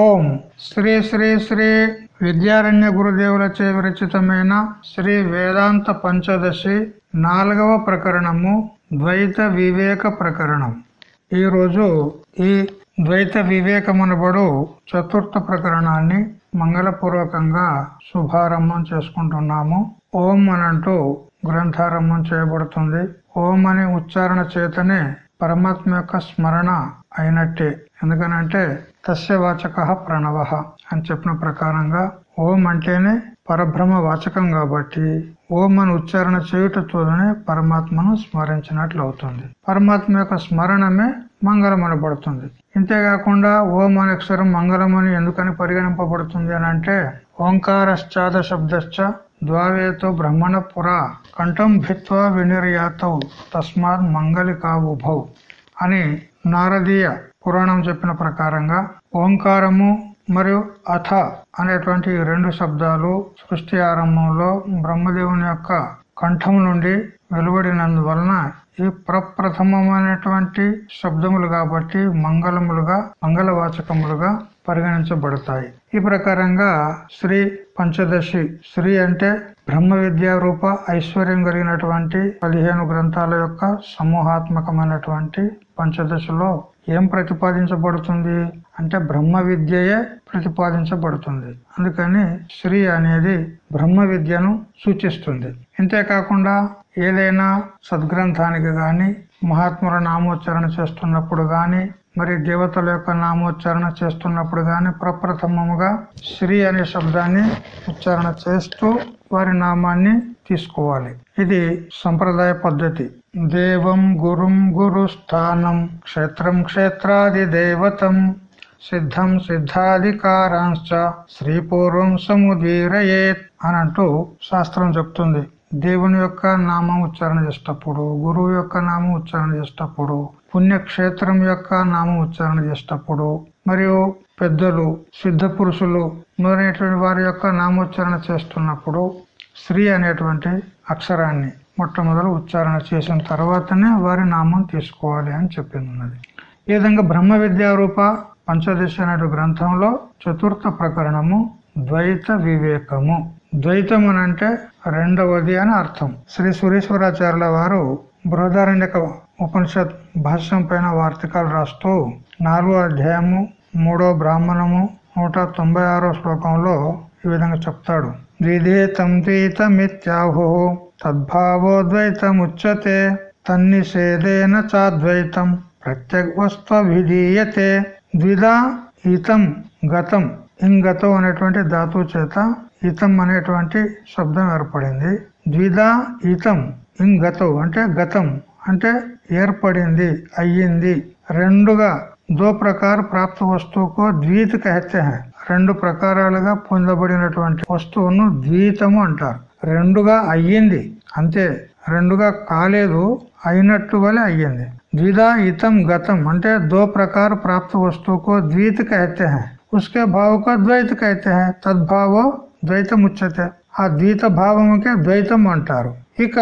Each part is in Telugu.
ఓం శ్రీ శ్రీ శ్రీ విద్యారణ్య గురుదేవులచే విరచితమైన శ్రీ వేదాంత పంచదశి నాలుగవ ప్రకరణము ద్వైత వివేక ప్రకరణం. ఈరోజు ఈ ద్వైత వివేకమునబడు చతుర్థ ప్రకరణాన్ని మంగళపూర్వకంగా శుభారంభం చేసుకుంటున్నాము. ఓం అనంటూ గ్రంథారంభం చేయబడుతుంది. ఓం అనే ఉచ్చారణ చేతనే పరమాత్మ యొక్క స్మరణ అయినట్టే. ఎందుకనంటే తస్య వాచక ప్రణవ అని చెప్పిన ప్రకారంగా ఓం అంటేనే పరబ్రహ్మ వాచకం కాబట్టి ఓం అని ఉచ్చారణ చేయుటతోనే పరమాత్మను స్మరించినట్లు అవుతుంది పరమాత్మ యొక్క స్మరణమే మంగళం అనబడుతుంది ఇంతేకాకుండా ఓం అనే అక్షరం మంగళం అని ఎందుకని పరిగణింపబడుతుంది అని అంటే ఓంకారశ్చాద శబ్దశ్చ ద్వావేతో బ్రహ్మణ పురా కంఠం భిత్వా వినిర్యాతౌ తస్మాత్ మంగళికావుభౌ అని నారదీయ పురాణం చెప్పిన ప్రకారంగా ఓంకారము మరియు అథ అనేటువంటి రెండు శబ్దాలు సృష్టి ఆరంభంలో బ్రహ్మదేవుని యొక్క కంఠం నుండి వెలువడినందువలన ఈ ప్రప్రథమమైనటువంటి శబ్దములు కాబట్టి మంగళములుగా మంగళవాచకములుగా పరిగణించబడతాయి. ఈ ప్రకారంగా శ్రీ పంచదశి శ్రీ అంటే బ్రహ్మ విద్యా రూప ఐశ్వర్యం కలిగినటువంటి పదిహేను గ్రంథాల యొక్క సమూహాత్మకమైనటువంటి పంచదశలో ఏం ప్రతిపాదించబడుతుంది అంటే బ్రహ్మ విద్యయే ప్రతిపాదించబడుతుంది. అందుకని శ్రీ అనేది బ్రహ్మ విద్యను సూచిస్తుంది. ఇంతేకాకుండా ఏదైనా సద్గ్రంథానికి గాని మహాత్ముల నామోచ్చారణ చేస్తున్నప్పుడు గాని మరి దేవతల యొక్క నామోచ్చారణ చేస్తున్నప్పుడు గాని ప్రప్రథమముగా శ్రీ అనే శబ్దాన్ని ఉచ్చారణ చేస్తూ వారి నామాన్ని తీసుకోవాలి. ఇది సంప్రదాయ పద్ధతి. దేవం గురుం గురుస్థానం క్షేత్రం క్షేత్రాది దేవతం సిద్ధం సిద్ధాధికారాంశ శ్రీపూర్వం సముదీరయేత్ అని అంటూ శాస్త్రం చెప్తుంది. దేవుని యొక్క నామం ఉచ్చారణ చేసేటప్పుడు గురువు యొక్క నామం ఉచ్చారణ చేసేటప్పుడు పుణ్యక్షేత్రం యొక్క నామం ఉచ్చారణ చేసేటప్పుడు మరియు పెద్దలు సిద్ధ పురుషులు మొదలైనటువంటి వారి యొక్క నామోచ్చారణ చేస్తున్నప్పుడు శ్రీ అనేటువంటి అక్షరాన్ని మొట్టమొదలు ఉచ్చారణ చేసిన తర్వాతనే వారి నామం తీసుకోవాలి అని చెప్పింది ఉన్నది ఈ విధంగా బ్రహ్మ విద్యారూప పంచదశ అనే గ్రంథంలో చతుర్థ ప్రకరణము ద్వైత వివేకము. ద్వైతం అంటే రెండవది అని అర్థం. శ్రీ సురేశ్వరాచార్యుల వారు బృహదారణ్యక ఉపనిషత్ భాష్యం పైన వార్తికాలు రాస్తూ నాలుగో అధ్యాయము మూడో బ్రాహ్మణము నూట తొంభై ఆరో శ్లోకంలో ఈ విధంగా చెప్తాడు. ద్విధేతం ద్వైతమిత్యాహు తద్భావోద్వైతముచ్యతే తన్నిషేధేన చాద్వైతం ప్రత్యగ్వస్త్వభిధీయతే. ద్విధా ఈతం గతం ఇంగతం అనేటువంటి ధాతు చేత ఈతం అనేటువంటి శబ్దం ఏర్పడింది. ద్విధా ఈతం ఇంగతం అంటే గతం. అంటే ఏర్పడింది అయ్యింది. రెండుగా దో ప్రకార ప్రాప్త వస్తువుకు ద్వీత కహతే రెండు ప్రకారాలుగా పొందబడినటువంటి వస్తువును ద్వీతము అంటారు. రెండుగా అయ్యింది అంతే. రెండుగా కాలేదు అయినట్టు వలె అయ్యింది. ద్విధా ఇతం గతం అంటే దో ప్రకార ప్రాప్త వస్తువుకు ద్వీతి कहते ఉస్కే उसके ద్వైత को తద్భావో ద్వైతముచ్చతే ఆ ద్వీత భావముకే ద్వైతం అంటారు. ఇక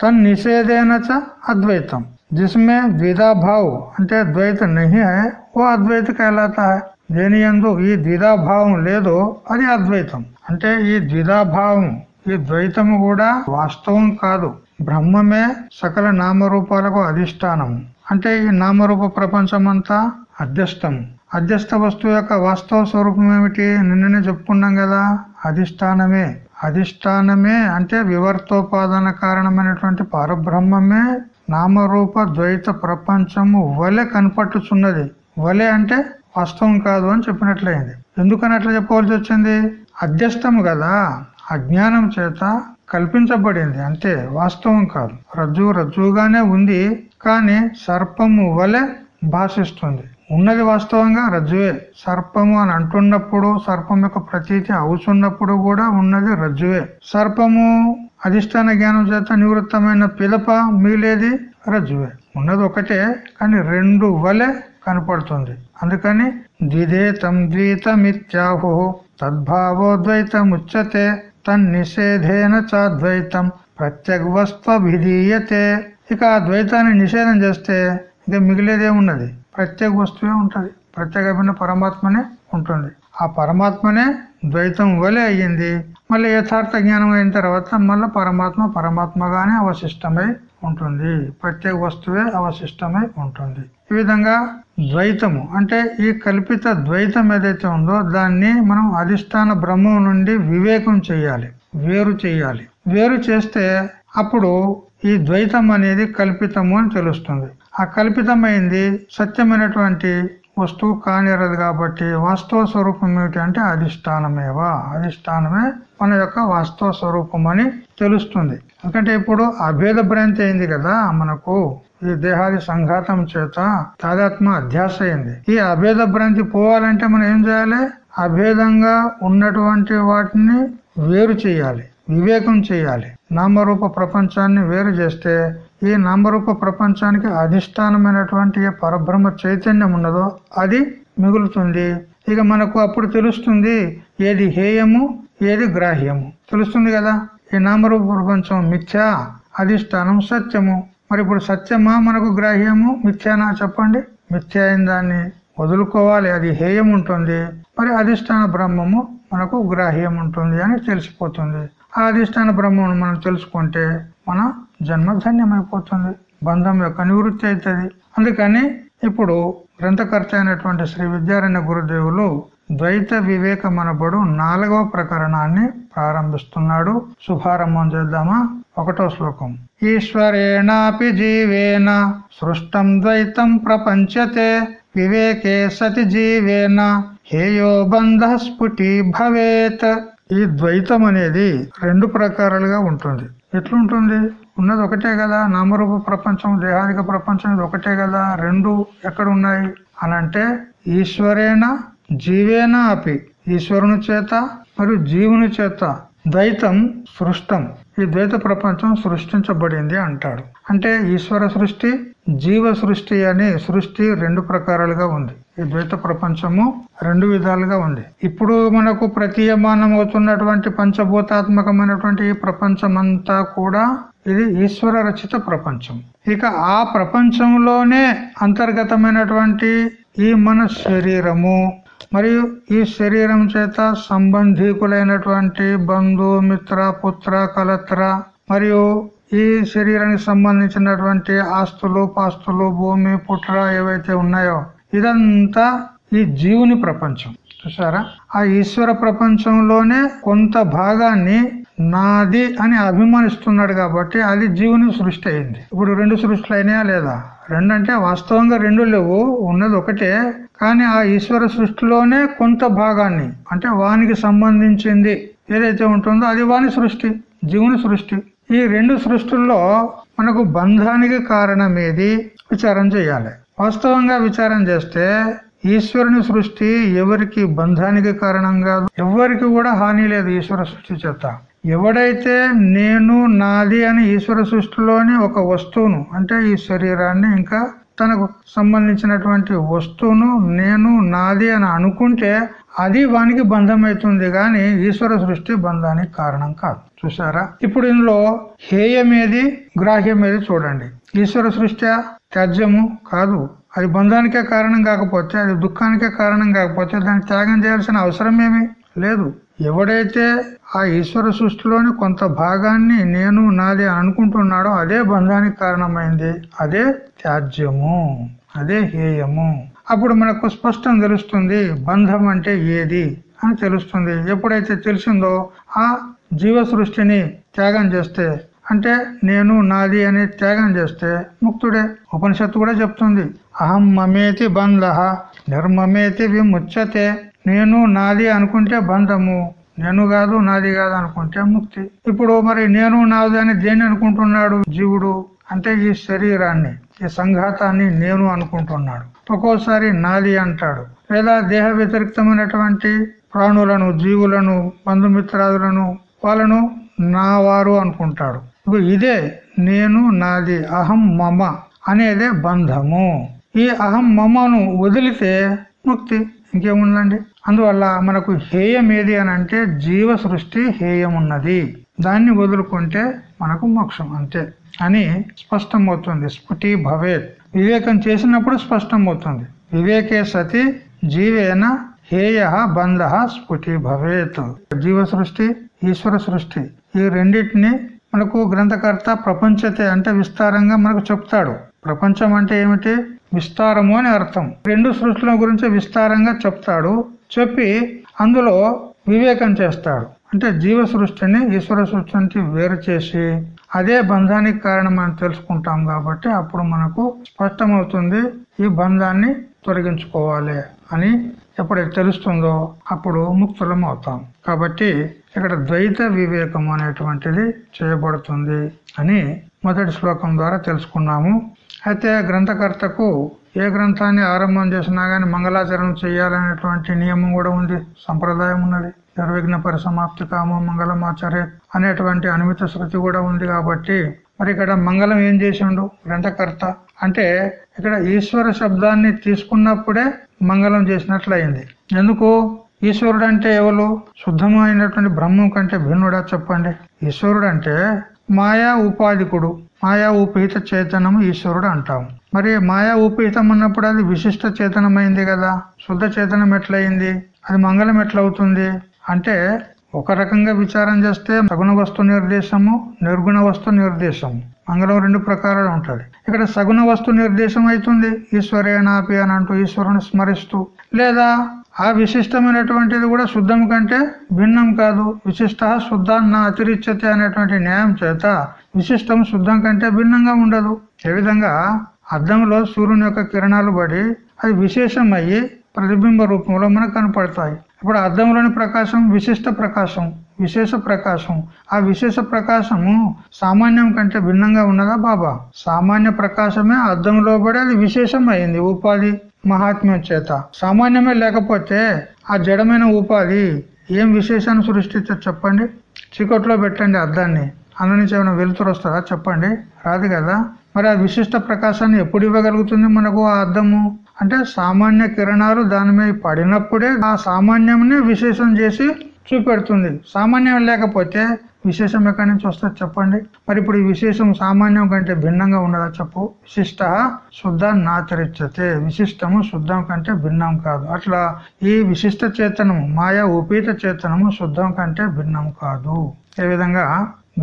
తన్ నిషేధేన చ అద్వైతం जिसमें ద్విధా భావ్ అంటే ద్వైత నహి హై ఓ అద్వైత कहलाता है దేని యందు ఈ ద్విధా భావం లేదో అది అద్వైతం అంటే ఈ ద్విధా భావం ఈ ద్వైతము కూడా వాస్తవం కాదు బ్రహ్మమే సకల నామరూపాలకు అధిష్టానము అంటే ఈ నామరూప ప్రపంచమంతా అధ్యస్థం అధ్యస్థ వస్తువు యొక్క వాస్తవ స్వరూపం ఏమిటి నిన్ననే చెప్పుకున్నాం కదా అధిష్టానమే అధిష్టానమే అంటే వివర్తోపాదన కారణమైనటువంటి పరబ్రహ్మమే నామరూప ద్వైత ప్రపంచము వలె కనపట్టుచున్నది వలె అంటే వాస్తవం కాదు అని చెప్పినట్లయింది. ఎందుకని అట్లా చెప్పవలసి వచ్చింది? అధ్యస్థము కదా అజ్ఞానం చేత కల్పించబడింది. అంతే వాస్తవం కాదు. రజ్జు రజ్జుగానే ఉంది కానీ సర్పము వలె భాషిస్తుంది. ఉన్నది వాస్తవంగా రజ్జువే. సర్పము అని అంటున్నప్పుడు సర్పం యొక్క ప్రతీతి అవుతున్నప్పుడు కూడా ఉన్నది రజ్జువే. సర్పము అధిష్టాన జ్ఞానం చేత నివృత్తమైన పిదప మిగిలేది రజ్జువే. ఉన్నది ఒకటే కానీ రెండు వలె కనపడుతుంది. అందుకని ద్విధేతం ద్వైతమిత్యాహు తద్భావోద్వైతముచ్యతే తన్నిషేధేన చాద్వైతం ప్రత్యగ్వస్త్వభిధీయతే. ఇక ఆ ద్వైతాన్ని నిషేధం చేస్తే ఇక మిగిలేదేమున్నది? ప్రత్యేక వస్తువే ఉంటుంది. ప్రత్యేకమైన పరమాత్మనే ఉంటుంది. ఆ పరమాత్మనే ద్వైతం వలె అయ్యింది. మళ్ళీ యథార్థ జ్ఞానం అయిన తర్వాత మళ్ళీ పరమాత్మ పరమాత్మగానే అవశిష్టమై ఉంటుంది. ప్రత్యేక వస్తువే అవశిష్టమై ఉంటుంది. ఈ విధంగా ద్వైతము అంటే ఈ కల్పిత ద్వైతం ఏదైతే ఉందో దాన్ని మనం అధిష్టాన బ్రహ్మం నుండి వివేకం చేయాలి. వేరు చేయాలి. వేరు చేస్తే అప్పుడు ఈ ద్వైతం అనేది కల్పితము అని తెలుస్తుంది. ఆ కల్పితమైంది సత్యమైనటువంటి వస్తువు కానిరదు కాబట్టి వాస్తవ స్వరూపం ఏమిటి అంటే అధిష్టానమేవా? అధిష్టానమే మన యొక్క వాస్తవ స్వరూపం అని తెలుస్తుంది. ఎందుకంటే ఇప్పుడు అభేద భ్రాంతి అయింది కదా మనకు ఈ దేహాది సంఘాతం చేత తాదాత్మ అధ్యాస అయింది. ఈ అభేద భ్రాంతి పోవాలంటే మనం ఏం చేయాలి? అభేదంగా ఉన్నటువంటి వాటిని వేరు చేయాలి వివేకం చేయాలి. నామరూప ప్రపంచాన్ని వేరు చేస్తే ఈ నామరూప ప్రపంచానికి అధిష్టానమైనటువంటి ఏ పరబ్రహ్మ చైతన్యం ఉన్నదో అది మిగులుతుంది. ఇక మనకు అప్పుడు తెలుస్తుంది ఏది హేయము ఏది గ్రాహ్యము. తెలుస్తుంది కదా ఈ నామరూప ప్రపంచం మిథ్యా అధిష్టానం సత్యము. మరి ఇప్పుడు సత్యమా మనకు గ్రాహ్యము మిథ్యానా చెప్పండి? మిథ్య అయిన దాన్ని వదులుకోవాలి అది హేయం ఉంటుంది. మరి అధిష్టాన బ్రహ్మము మనకు గ్రాహ్యం ఉంటుంది అని తెలిసిపోతుంది. ఆ అధిష్టాన బ్రహ్మను మనం తెలుసుకుంటే మన జన్మధన్యమైపోతుంది. బంధం యొక్క నివృత్తి అవుతుంది. అందుకని ఇప్పుడు గ్రంథకర్త అయినటువంటి శ్రీ విద్యారణ్య గురుదేవులు ద్వైత వివేకం అనబడు నాలుగవ ప్రకరణాన్ని ప్రారంభిస్తున్నాడు. శుభారంభం చేద్దామా? ఒకటో శ్లోకం. ఈశ్వరేణాపి జీవేన సృష్టం ద్వైతం ప్రపంచతే వివేకే సతి జీవేన హేయో బంధ స్ఫుటి భవేత్. ఈ ద్వైతం అనేది రెండు ప్రకారాలుగా ఉంటుంది. ఎట్లుంటుంది? ఉన్నది ఒకటే కదా. నామరూప ప్రపంచం దేహాదిక ప్రపంచం ఇది ఒకటే కదా. రెండు ఎక్కడ ఉన్నాయి అనంటే ఈశ్వరేణ జీవేనా అపి. ఈశ్వరుని చేత మరియు జీవుని చేత ద్వైతం సృష్టం. ఈ ద్వైత ప్రపంచం సృష్టించబడింది అంటాడు. అంటే ఈశ్వర సృష్టి జీవ సృష్టి అని సృష్టి రెండు ప్రకారాలుగా ఉంది. ఈ ద్వైత ప్రపంచము రెండు విధాలుగా ఉంది. ఇప్పుడు మనకు ప్రతీయమానం అవుతున్నటువంటి పంచభూతాత్మకమైనటువంటి ఈ ప్రపంచమంతా కూడా ఇది ఈశ్వర రచిత ప్రపంచం. ఇక ఆ ప్రపంచంలోనే అంతర్గతమైనటువంటి ఈ మన శరీరము మరియు ఈ శరీరం చేత సంబంధీకులైనటువంటి బంధు మిత్ర పుత్ర కలత్ర మరియు ఈ శరీరానికి సంబంధించినటువంటి ఆస్తులు పాస్తులు భూమి పుట్ర ఏవైతే ఉన్నాయో ఇదంతా ఈ జీవుని ప్రపంచం. చూసారా ఆ ఈశ్వర ప్రపంచంలోనే కొంత భాగాన్ని నాది అని అభిమానిస్తున్నాడు కాబట్టి అది జీవుని సృష్టి అయింది. ఇప్పుడు రెండు సృష్టిలు అయినాయా లేదా? రెండంటే వాస్తవంగా రెండు లేవు ఉన్నది ఒకటే. కానీ ఆ ఈశ్వర సృష్టిలోనే కొంత భాగాన్ని అంటే వానికి సంబంధించింది ఏదైతే ఉంటుందో అది వాని సృష్టి జీవుని సృష్టి. ఈ రెండు సృష్టిల్లో మనకు బంధానికి కారణం ఏది విచారం చేయాలి. వాస్తవంగా విచారం చేస్తే ఈశ్వరుని సృష్టి ఎవరికి బంధానికి కారణం కాదు? ఎవరికి కూడా హాని లేదు ఈశ్వర సృష్టి చేత. ఎవడైతే నేను నాది అని ఈశ్వర సృష్టిలోని ఒక వస్తువును అంటే ఈ శరీరాన్ని ఇంకా తనకు సంబంధించినటువంటి వస్తువును నేను నాది అని అనుకుంటే అది వానికి బంధమవుతుంది కానీ ఈశ్వర సృష్టి బంధానికి కారణం కాదు. చూసారా ఇప్పుడు ఇందులో హేయమేది గ్రాహ్యమేది చూడండి. ఈశ్వర సృష్టి త్యాజ్యము కాదు. అది బంధానికే కారణం కాకపోతే అది దుఃఖానికే కారణం కాకపోతే దాన్ని త్యాగం చేయాల్సిన అవసరం ఏమి లేదు. ఎవడైతే ఆ ఈశ్వర సృష్టిలోని కొంత భాగాన్ని నేను నాది అనుకుంటున్నాడో అదే బంధానికి కారణమైంది. అదే త్యాజ్యము. అదే హేయము. అప్పుడు మనకు స్పష్టం తెలుస్తుంది బంధం అంటే ఏది అని తెలుస్తుంది. ఎప్పుడైతే తెలిసిందో ఆ జీవ సృష్టిని త్యాగం చేస్తే అంటే నేను నాది అని త్యాగం చేస్తే ముక్తుడే. ఉపనిషత్తు కూడా చెప్తుంది అహం మమేతి బంధ నిర్మమేతి విముచ్చతే నేను నాది అనుకుంటే బంధము నేను కాదు నాది కాదు అనుకుంటే ముక్తి. ఇప్పుడు మరి నేను నాది అని దేన్ని అనుకుంటున్నాడు జీవుడు? అంటే ఈ శరీరాన్ని. ఈ సంఘాతాన్ని నేను అనుకుంటున్నాడు. ఒక్కోసారి నాది అంటాడు. లేదా దేహ వ్యతిరిక్తమైనటువంటి ప్రాణులను జీవులను బంధుమిత్రాదులను వాళ్ళను నా వారు అనుకుంటాడు. ఇదే నేను నాది అహం మమ అనేదే బంధము. ఈ అహం మమను వదిలితే ముక్తి ఇంకేముందండి? అందువల్ల మనకు హేయం ఏది అని అంటే జీవ సృష్టి హేయం ఉన్నది దాన్ని వదులుకుంటే మనకు మోక్షం అంతే. అని స్పష్టమవుతుంది. స్ఫుటి భవేత్. వివేకం చేసినప్పుడు స్పష్టమవుతుంది. వివేకే సతి జీవేన హేయ బంధ స్ఫుటి భవేత్. జీవ సృష్టి ఈశ్వర సృష్టి ఈ రెండింటిని మనకు గ్రంథకర్త ప్రపంచతే అంటే విస్తారంగా మనకు చెప్తాడు. ప్రపంచం అంటే ఏమిటి? విస్తారము అని అర్థం. రెండు సృష్టిల గురించి విస్తారంగా చెప్తాడు. చెప్పి అందులో వివేకం చేస్తాడు. అంటే జీవ సృష్టిని ఈశ్వర సృష్టి వేరు చేసి అదే బంధానికి కారణం అని తెలుసుకుంటాం కాబట్టి అప్పుడు మనకు స్పష్టమవుతుంది ఈ బంధాన్ని తొలగించుకోవాలి అని ఎప్పుడైతే తెలుస్తుందో అప్పుడు ముక్తులం అవుతాం కాబట్టి ఇక్కడ ద్వైత వివేకం అనేటువంటిది చేయబడుతుంది అని మొదటి శ్లోకం ద్వారా తెలుసుకున్నాము. అయితే గ్రంథకర్తకు ఏ గ్రంథాన్ని ఆరంభం చేసినా గాని మంగళాచరణం చేయాలనేటువంటి నియమం కూడా ఉంది సంప్రదాయం ఉన్నది. నిర్విఘ్న పరిసమాప్తి కామో మంగళమాచరే అనేటువంటి అనుమిత శృతి కూడా ఉంది కాబట్టి మరి ఇక్కడ మంగళం ఏం చేసిండు? గ్రంథకర్త. అంటే ఇక్కడ ఈశ్వర శబ్దాన్ని తీసుకున్నప్పుడే మంగళం చేసినట్లయింది. ఎందుకు? ఈశ్వరుడు అంటే ఎవరు? శుద్ధమైనటువంటి బ్రహ్మం కంటే భిన్నుడా చెప్పండి. ఈశ్వరుడు అంటే మాయా ఉపాధికుడు. మాయా ఉపహిత చేతనము ఈశ్వరుడు అంటాం మరి మాయా ఉపహితం అన్నప్పుడు అది విశిష్ట చేతనమైంది కదా. శుద్ధ చేతనం ఎట్లయింది? అది మంగళం ఎట్లవుతుంది? అంటే ఒక రకంగా విచారం చేస్తే సగుణ వస్తు నిర్దేశము నిర్గుణ వస్తు నిర్దేశము. మంగళం రెండు ప్రకారాలు ఉంటుంది ఇక్కడ సగుణ వస్తు నిర్దేశం అవుతుంది ఈశ్వరేనాపి అని అంటూ ఈశ్వరుని స్మరిస్తూ. లేదా ఆ విశిష్టమైనటువంటిది కూడా శుద్ధం కంటే భిన్నం కాదు. విశిష్ట శుద్ధాన్న అతిరిచ్యతే అనేటువంటి న్యాయం చేత విశిష్టం శుద్ధం కంటే భిన్నంగా ఉండదు. ఏ విధంగా అద్దంలో సూర్యుని యొక్క కిరణాలు పడి అది విశేషమయ్యి ప్రతిబింబ రూపంలో మనకు కనపడతాయి. ఇప్పుడు అద్దంలోని ప్రకాశం విశిష్ట ప్రకాశం విశేష ప్రకాశం. ఆ విశేష ప్రకాశము సామాన్యం కంటే భిన్నంగా ఉన్నదా బాబా? సామాన్య ప్రకాశమే అద్దంలో పడి అది విశేషం అయింది ఉపాధి మహాత్మ్యం చేత. సామాన్యమే లేకపోతే ఆ జడమైన ఉపాధి ఏం విశేషాన్ని సృష్టించో చెప్పండి. చీకట్లో పెట్టండి అద్దాన్ని అందులో నుంచి ఏమైనా వెలుతురు వస్తుందా చెప్పండి. రాదు కదా. మరి ఆ విశిష్ట ప్రకాశాన్ని ఎప్పుడు ఇవ్వగలుగుతుంది మనకు ఆ అద్దము అంటే సామాన్య కిరణాలు దాని మీద పడినప్పుడే ఆ సామాన్యంని విశేషం చేసి చూపెడుతుంది. సామాన్యం లేకపోతే విశేషం ఎక్కడి నుంచి వస్తుంది చెప్పండి? మరి ఇప్పుడు ఈ విశేషం సామాన్యం కంటే భిన్నంగా ఉండదా చెప్పు? విశిష్ట శుద్ధ నాచరిచ్చతే విశిష్టము శుద్ధం కంటే భిన్నం కాదు. అట్లా ఈ విశిష్ట చేతనము మాయా ఉపీత చేతనము శుద్ధం కంటే భిన్నం కాదు. ఏ విధంగా?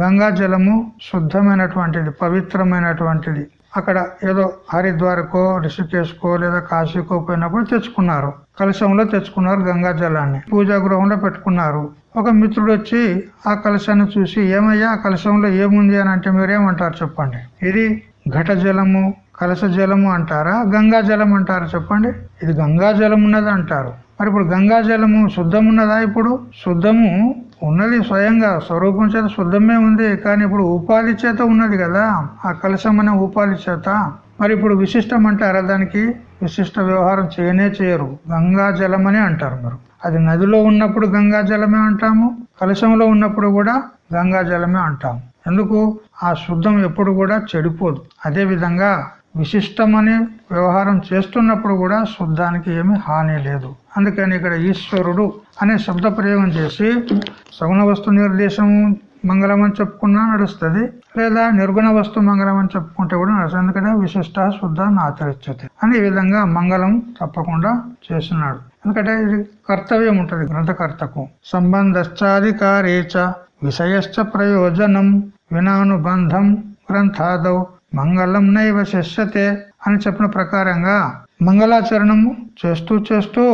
గంగా జలము శుద్ధమైనటువంటిది పవిత్రమైనటువంటిది. అక్కడ ఏదో హరిద్వారకో రిషికేశ్కో లేదా కాశీకో పోయినప్పుడు తెచ్చుకున్నారు. కలశంలో తెచ్చుకున్నారు గంగా జలాన్ని. పూజా గృహంలో పెట్టుకున్నారు. ఒక మిత్రుడు వచ్చి ఆ కలశాన్ని చూసి ఏమయ్యా ఆ కలశంలో ఏముంది? అని అంటే మీరేమంటారు చెప్పండి. ఇది ఘట జలము కలశ జలము అంటారా? గంగా జలం అంటారా చెప్పండి. ఇది గంగా జలం ఉన్నది అంటారు. మరి ఇప్పుడు గంగా జలము శుద్ధం ఉన్నదా ఇప్పుడు? శుద్ధము ఉన్నది స్వయంగా స్వరూపం చేత శుద్ధమే ఉంది కానీ ఇప్పుడు ఉపాధి చేత ఉన్నది కదా ఆ కలశం అనే ఉపాధి చేత. మరి ఇప్పుడు విశిష్టం అంటారా దానికి? విశిష్ట వ్యవహారం చేయనే చేయరు గంగా జలం అని అంటారు మరి. అది నదిలో ఉన్నప్పుడు గంగా జలమే అంటాము కలశంలో ఉన్నప్పుడు కూడా గంగా జలమే అంటాము. ఎందుకు? ఆ శుద్ధం ఎప్పుడు కూడా చెడిపోదు. అదే విధంగా విశిష్టమని వ్యవహారం చేస్తున్నప్పుడు కూడా శుద్ధానికి ఏమి హాని లేదు. అందుకని ఇక్కడ ఈశ్వరుడు అనే శబ్ద ప్రయోగం చేసి సగుణ వస్తు నిర్దేశం మంగళం అని చెప్పుకున్నా నడుస్తుంది లేదా నిర్గుణ వస్తు మంగళం అని చెప్పుకుంటే కూడా నడుస్తుంది. ఎందుకంటే విశిష్ట శుద్ధాన్ని ఆచరించదు అని ఈ విధంగా మంగళం తప్పకుండా చేస్తున్నాడు. ఎందుకంటే ఇది కర్తవ్యం ఉంటుంది గ్రంథకర్తకు. సంబంధశ్చాధికారేచ విషయశ్చ ప్రయోజనం వినానుబంధం గ్రంథాదవు మంగళం నైవ శిష్యతే అని చెప్పిన ప్రకారంగా మంగళాచరణము చేస్తూ చేస్తూ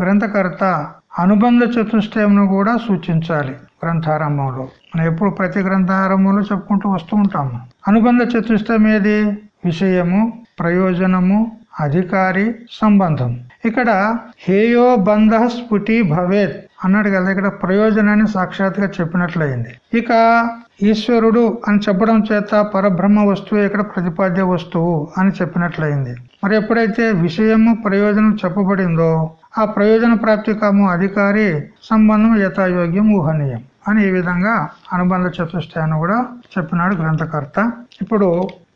గ్రంథకర్త అనుబంధ చతుష్టయంను కూడా సూచించాలి గ్రంథారంభంలో. మనం ఎప్పుడు ప్రతి గ్రంథారంభంలో చెప్పుకుంటూ వస్తూ ఉంటాము. అనుబంధ చతుష్టయం ఏది? విషయము ప్రయోజనము అధికారి సంబంధం. ఇక్కడ హేయో బంధ స్ఫుటి భవేత్ అన్నాడు కదా ఇక్కడ ప్రయోజనాన్ని సాక్షాత్గా చెప్పినట్లయింది. ఇక ఈశ్వరుడు అని చెప్పడం చేత పరబ్రహ్మ వస్తువు ఇక్కడ ప్రతిపాద్య వస్తువు అని చెప్పినట్లయింది. మరి ఎప్పుడైతే విషయము ప్రయోజనం చెప్పబడిందో ఆ ప్రయోజన ప్రాప్తి కాము అధికారి సంబంధం యథాయోగ్యం ఊహనీయం అని ఈ విధంగా అనుబంధ చతుష్టయాన్ని కూడా చెప్పినాడు గ్రంథకర్త. ఇప్పుడు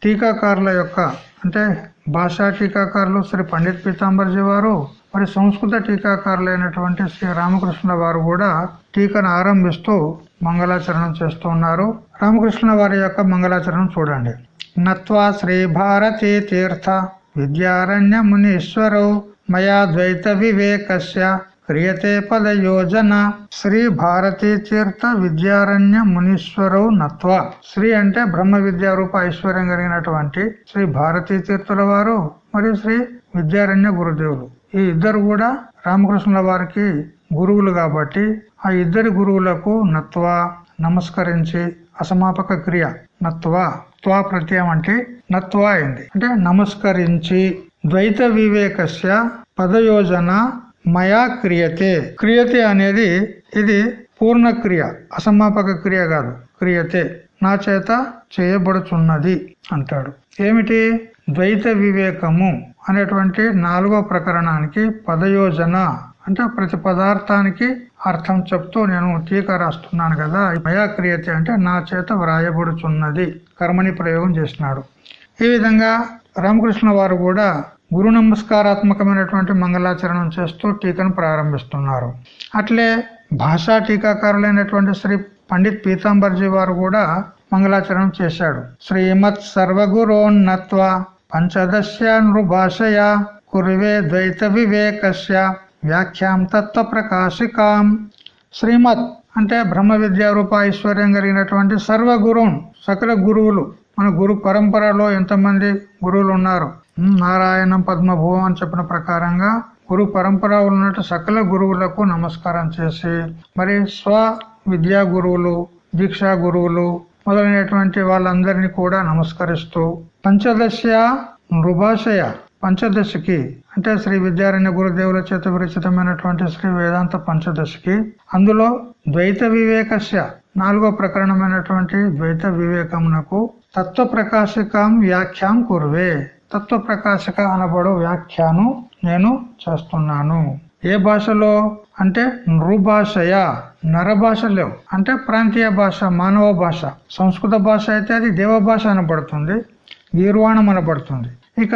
టీకాకారుల యొక్క అంటే భాషా టీకాకారులు శ్రీ పండిత్ పీతాంబర్జీ వారు మరి సంస్కృత టీకాకారులైనటువంటి శ్రీ రామకృష్ణ వారు కూడా టీకాను ఆరంభిస్తూ మంగళాచరణం చేస్తూ ఉన్నారు. రామకృష్ణ వారి యొక్క మంగళాచరణం చూడండి. నత్వా శ్రీ భారతీ తీర్థ విద్యారణ్య మునీశ్వరౌ మయా ద్వైత వివేకస్య క్రియతే పద యోజన. శ్రీ భారతీ తీర్థ విద్యారణ్య మునీశ్వరవు నత్వ. శ్రీ అంటే బ్రహ్మ విద్యారూప ఐశ్వర్యం కలిగినటువంటి శ్రీ భారతీ తీర్థుల వారు మరియు శ్రీ విద్యారణ్య గురుదేవులు. ఈ ఇద్దరు కూడా రామకృష్ణుల వారికి గురువులు కాబట్టి ఆ ఇద్దరి గురువులకు నత్వ నమస్కరించి అసమాపక క్రియ. నత్వ త్వా ప్రత్యయం అంటే నత్వ అయింది. అంటే నమస్కరించి ద్వైత వివేకస్య పదయోజన మయా క్రియతే. క్రియతే అనేది ఇది పూర్ణ క్రియ అసమాపక క్రియ కాదు. క్రియతే నా చేత చేయబడుచున్నది అంటాడు. ఏమిటి? ద్వైత వివేకము. అనేటువంటి నాలుగో ప్రకరణానికి పదయోజన అంటే ప్రతి పదార్థానికి అర్థం చెప్తూ నేను టీకా రాస్తున్నాను కదా. మయా క్రియతే అంటే నా చేత వ్రాయబడుచున్నది. కర్మని ప్రయోగం చేసినాడు ఈ విధంగా రామకృష్ణ వారు కూడా గురు నమస్కారాత్మకమైనటువంటి మంగళాచరణం చేస్తూ టీకను ప్రారంభిస్తున్నారు. అట్లే భాషా టీకాకారులైనటువంటి శ్రీ పండిత్ పీతాంబర్జీ వారు కూడా మంగళాచరణం చేశాడు. శ్రీమత్ సర్వగురోన్నత్వ పంచదశ్య నృభాషయా కురువే ద్వైత వివేకస్య వ్యాఖ్యాం తత్వ ప్రకాశికాం శ్రీమత్ అంటే బ్రహ్మ విద్యారూప ఐశ్వర్యం కలిగినటువంటి సర్వ గురువును సకల గురువులు మన గురు పరంపరలో ఎంతమంది గురువులు ఉన్నారు? నారాయణం పద్మభూవం అని చెప్పిన ప్రకారంగా గురు పరంపర ఉన్నట్టు సకల గురువులకు నమస్కారం చేసి మరి స్వ విద్యా గురువులు దీక్షా గురువులు మొదలైనటువంటి వాళ్ళందరినీ కూడా నమస్కరిస్తూ పంచదశ నృభాషయ. పంచదశకి అంటే శ్రీ విద్యారణ్య గురుదేవుల చేత విరచితమైనటువంటి శ్రీ వేదాంత పంచదశకి. అందులో ద్వైత వివేకస్య నాలుగో ప్రకరణమైనటువంటి ద్వైత వివేకమునకు తత్వ ప్రకాశకం వ్యాఖ్యాం కురువే. తత్వ ప్రకాశక అనబడు వ్యాఖ్యాను నేను చేస్తున్నాను. ఏ భాషలో? అంటే నృభాషయ. నరభాష లేవు. అంటే ప్రాంతీయ భాష మానవ భాష. సంస్కృత భాష అయితే అది దేవ భాష అనబడుతుంది. గీర్వాణం అనబడుతుంది ఇక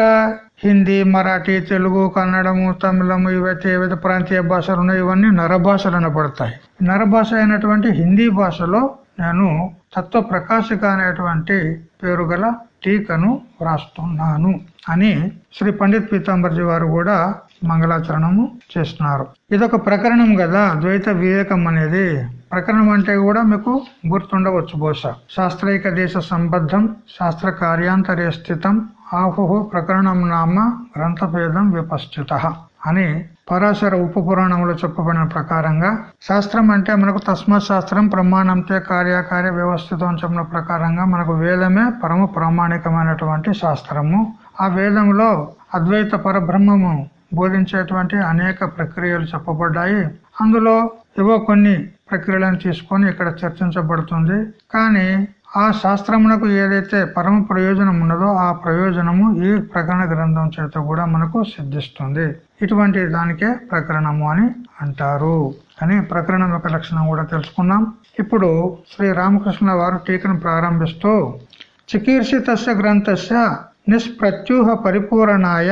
హిందీ మరాఠీ తెలుగు కన్నడము తమిళము ఇవైతే ఏవైతే ప్రాంతీయ భాషలు ఉన్నాయో ఇవన్నీ నరభాషలు అనబడతాయి నరభాష అయినటువంటి హిందీ భాషలో నేను తత్వ ప్రకాశిక అనేటువంటి పేరు గల టీకను వ్రాస్తున్నాను అని శ్రీ పండిత్ పీతాంబర్జీ వారు కూడా మంగళాచరణము చేస్తున్నారు. ఇదొక ప్రకరణం కదా. ద్వైత వివేకం అనేది. ప్రకరణం అంటే కూడా మీకు గుర్తుండవచ్చు బహుశా. శాస్త్రైక దేశ సంబద్ధం శాస్త్ర కార్యాంతరే స్థితం ఆహుహు ప్రకరణం నామ గ్రంథభేదం విపశ్చిత అని పరాశర ఉప పురాణంలో చెప్పబడిన ప్రకారంగా శాస్త్రం అంటే మనకు తస్మత్ శాస్త్రం ప్రమాణంతే కార్యకార్య వ్యవస్థితం చెప్పిన ప్రకారంగా మనకు వేదమే పరమ ప్రామాణికమైనటువంటి శాస్త్రము. ఆ వేదంలో అద్వైత పరబ్రహ్మము బోధించేటువంటి అనేక ప్రక్రియలు చెప్పబడ్డాయి. అందులో ఏవో కొన్ని ప్రక్రియలను తీసుకొని ఇక్కడ చర్చించబడుతుంది. కానీ ఆ శాస్త్రమునకు ఏదైతే పరమ ప్రయోజనం ఉన్నదో ఆ ప్రయోజనము ఈ ప్రకరణ గ్రంథం చేత కూడా మనకు సిద్ధిస్తుంది. ఇటువంటి దానికే ప్రకరణము అని అంటారు. అని ప్రకరణం యొక్క లక్షణం కూడా తెలుసుకున్నాం ఇప్పుడు శ్రీ రామకృష్ణ వారు టీకను ప్రారంభిస్తూ చికీర్షిత గ్రంథస్య నిష్ప్రత్యూహ పరిపూరణాయ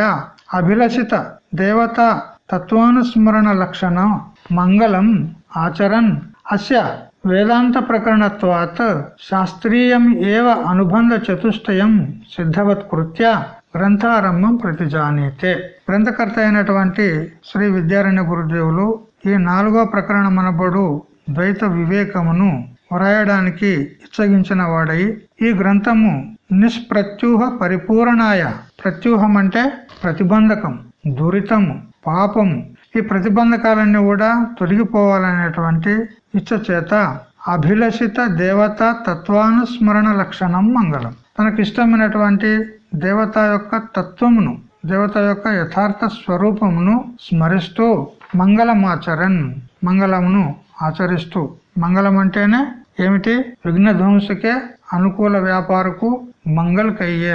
అభిలషిత దేవత తత్వానుస్మరణ లక్షణ మంగళం ఆచరన్ అస్య వేదాంత ప్రకరణత్వాత్ శాస్త్రీయం ఏవ అనుబంధ చతుష్టయం సిద్ధవత్కృత్య గ్రంథారంభం ప్రతిజానీతే గ్రంథకర్త అయినటువంటి శ్రీ విద్యారణ్య గురుదేవులు ఈ నాలుగో ప్రకరణం అనబడు ద్వైత వివేకమును వ్రాయడానికి ఇచ్చగించిన వాడై ఈ గ్రంథము నిష్ప్రత్యూహ పరిపూరణాయ. ప్రత్యూహం అంటే ప్రతిబంధకం. దురితము పాపము ఈ ప్రతిబంధకాలన్నీ కూడా తొలగిపోవాలనేటువంటి ఇచ్చ చేత అభిలషిత దేవత తత్వానుస్మరణ లక్షణం మంగళం. తనకు ఇష్టమైనటువంటి దేవత యొక్క తత్వమును దేవత యొక్క యథార్థ స్వరూపమును స్మరిస్తూ మంగళమాచరన్ మంగళమును ఆచరిస్తూ. మంగళం అంటేనే ఏమిటి? విఘ్న ధ్వంసకే అనుకూల వ్యాపారకు మంగళకయ్యే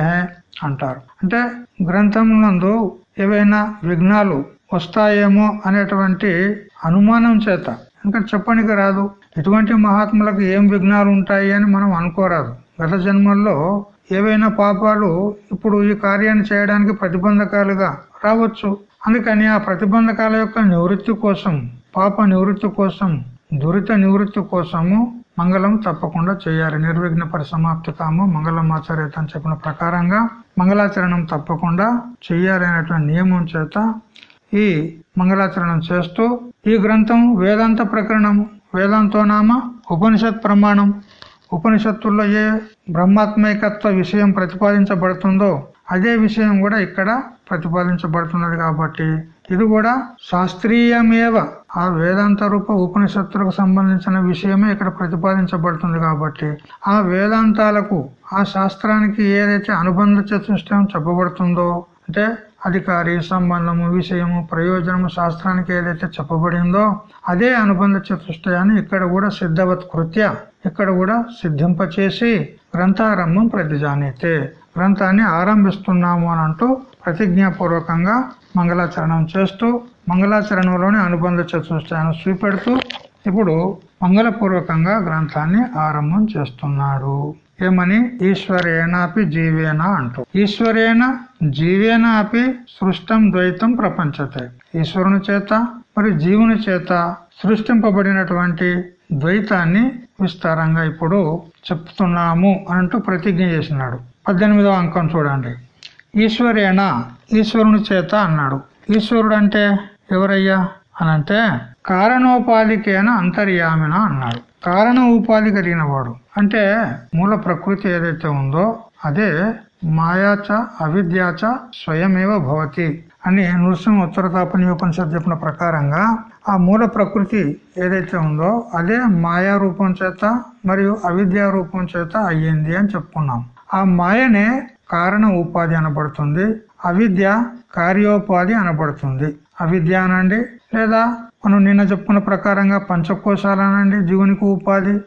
అంటారు. అంటే గ్రంథం నందు ఏవైనా విఘ్నాలు వస్తాయేమో అనేటువంటి అనుమానం చేత. ఇంకా చెప్పనికి రాదు. ఇటువంటి మహాత్ములకు ఏం విఘ్నాలు ఉంటాయి అని మనం అనుకోరాదు. గత జన్మల్లో ఏవైనా పాపాలు ఇప్పుడు ఈ కార్యాన్ని చేయడానికి ప్రతిబంధకాలుగా రావచ్చు. అందుకని ఆ ప్రతిబంధకాల యొక్క నివృత్తి కోసం పాప నివృత్తి కోసం దురిత నివృత్తి కోసము మంగళం తప్పకుండా చేయాలి. నిర్విఘ్న పరిసమాప్తి కాము మంగళం ఆచార్యత అని చెప్పిన ప్రకారంగా మంగళాచరణం తప్పకుండా చెయ్యాలి అనేటువంటి నియమం చేత ఈ మంగళాచరణం చేస్తూ ఈ గ్రంథం వేదాంత ప్రకరణం వేదాంతోనామ ఉపనిషత్ ప్రమాణం ఉపనిషత్తుల్లో ఏ బ్రహ్మాత్మైకత్వ విషయం ప్రతిపాదించబడుతుందో అదే విషయం కూడా ఇక్కడ ప్రతిపాదించబడుతున్నది కాబట్టి ఇది కూడా శాస్త్రీయమేవ ఆ వేదాంత రూప ఉపనిషత్తులకు సంబంధించిన విషయమే ఇక్కడ ప్రతిపాదించబడుతుంది కాబట్టి ఆ వేదాంతాలకు ఆ శాస్త్రానికి ఏదైతే అనుబంధ చతుష్టయం చెప్పబడుతుందో అంటే అధికారి సంబంధము విషయము ప్రయోజనము శాస్త్రానికి ఏదైతే చెప్పబడిందో అదే అనుబంధ చతుష్టయాన్ని ఇక్కడ కూడా సిద్ధవత్ కృత్య ఇక్కడ కూడా సిద్ధింపచేసి గ్రంథారంభం ప్రతిజానైతే. గ్రంథాన్ని ఆరంభిస్తున్నాము అని అంటూ ప్రతిజ్ఞాపూర్వకంగా మంగళాచరణం చేస్తూ మంగళాచరణంలోని అనుబంధ చతుష్టయాన్ని చూపెడుతూ ఇప్పుడు మంగళపూర్వకంగా గ్రంథాన్ని ఆరంభం చేస్తున్నాడు. ఏమని? ఈశ్వరేనాపి జీవేనా అంటూ. ఈశ్వరేణ జీవేనా అపి సృష్టం ద్వైతం ప్రపంచతే. ఈశ్వరుని చేత మరి జీవుని చేత సృష్టింపబడినటువంటి ద్వైతాన్ని విస్తారంగా ఇప్పుడు చెప్తున్నాము అంటూ ప్రతిజ్ఞ చేసినాడు. పద్దెనిమిదవ అంకం చూడండి. ఈశ్వరేణ ఈశ్వరుని చేత అన్నాడు. ఈశ్వరుడు అంటే? ఎవరయ్యా అనంటే కారణోపాధికేన అంతర్యామిన అన్నాడు. కారణ ఉపాధి కలిగిన వాడు అంటే మూల ప్రకృతి ఏదైతే ఉందో అదే మాయాచ అవిద్యాచ స్వయమేవ భవతి అని నృసింహ ఉత్తరతాపనియోపనిషత్ చెప్పిన ప్రకారంగా ఆ మూల ప్రకృతి ఏదైతే ఉందో అదే మాయా రూపం చేత మరియు అవిద్యా రూపం చేత అయ్యింది అని చెప్పుకున్నాం. ఆ మాయనే కారణ ఉపాధి అనబడుతుంది అవిద్య కార్యోపాధి అనబడుతుంది. అవిద్య అనండి లేదా మనం నిన్న చెప్పుకున్న ప్రకారంగా పంచకోశాలనండి జీవునికి ఉపాధి.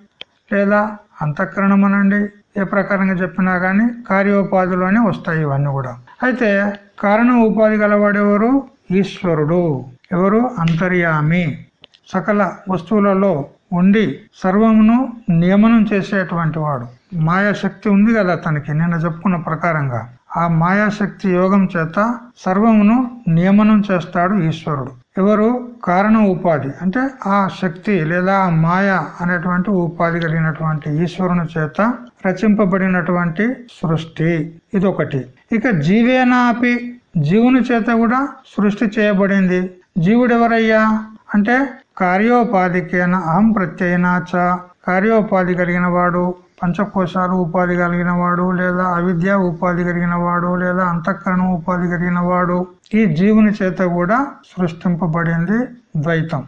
లేదా అంతఃకరణం అనండి ఏ ప్రకారంగా చెప్పినా కానీ కార్యోపాధిలోనే వస్తాయి ఇవన్నీ కూడా. అయితే కారణ ఉపాధి గలవాడెవరు ఈశ్వరుడు. ఎవరు? అంతర్యామి. సకల వస్తువులలో ఉండి సర్వమును నియమనం చేసేటువంటి వాడు. మాయాశక్తి ఉంది కదా తనకి నిన్న చెప్పుకున్న ప్రకారంగా. ఆ మాయాశక్తి యోగం చేత సర్వమును నియమనం చేస్తాడు ఈశ్వరుడు. ఎవరు? కారణ ఉపాధి. అంటే ఆ శక్తి లేదా మాయ అనేటువంటి ఉపాధి కలిగినటువంటి ఈశ్వరుని చేత రచింపబడినటువంటి సృష్టి ఇదొకటి. ఇక జీవేనాపి జీవుని చేత కూడా సృష్టి చేయబడింది. జీవుడు ఎవరయ్యా అంటే కార్యోపాధికేన అహం ప్రత్యయనాచ. కార్యోపాధి కలిగిన వాడు పంచకోశాలు ఉపాధి కలిగిన వాడు లేదా అవిద్య ఉపాధి కలిగిన వాడు లేదా అంతఃకరణం ఉపాధి కలిగిన వాడు ఈ జీవుని చేత కూడా సృష్టింపబడింది ద్వైతం.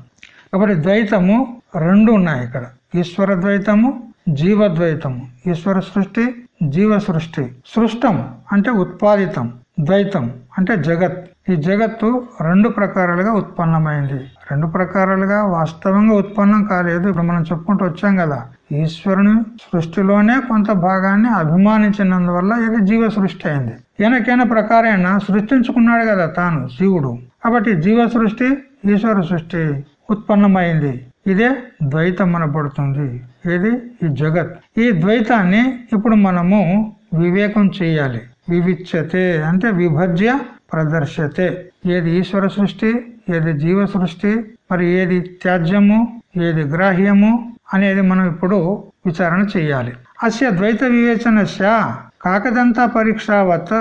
కాబట్టి ద్వైతము రెండు ఉన్నాయి ఇక్కడ. ఈశ్వర ద్వైతము జీవద్వైతము ఈశ్వర సృష్టి జీవ సృష్టి. సృష్టం అంటే ఉత్పాదితం. ద్వైతం అంటే జగత్. ఈ జగత్తు రెండు ప్రకారాలుగా ఉత్పన్నమైంది. రెండు ప్రకారాలుగా వాస్తవంగా ఉత్పన్నం కాలేదు. ఇప్పుడు మనం చెప్పుకుంటూ వచ్చాం కదా ఈశ్వరుని సృష్టిలోనే కొంత భాగాన్ని అభిమానించినందువల్ల ఇది జీవ సృష్టి అయింది. ఈయనకైనా ప్రకారేణ సృష్టించుకున్నాడు కదా తాను జీవుడు. కాబట్టి జీవ సృష్టి ఈశ్వర సృష్టి ఉత్పన్నమైంది. ఇదే ద్వైతం అనబడుతుంది. ఏది? ఈ జగత్. ఈ ద్వైతాన్ని ఇప్పుడు మనము వివేకం చేయాలి. వివిచ్యతే అంటే విభజ్య ప్రదర్శతే. ఏది ఈశ్వర సృష్టి ఏది జీవ సృష్టి మరి ఏది త్యాజ్యము ఏది గ్రాహ్యము అనేది మనం ఇప్పుడు విచారణ చేయాలి అస్య ద్వైత వివేచనస్య కాకదంతా పరీక్షావత్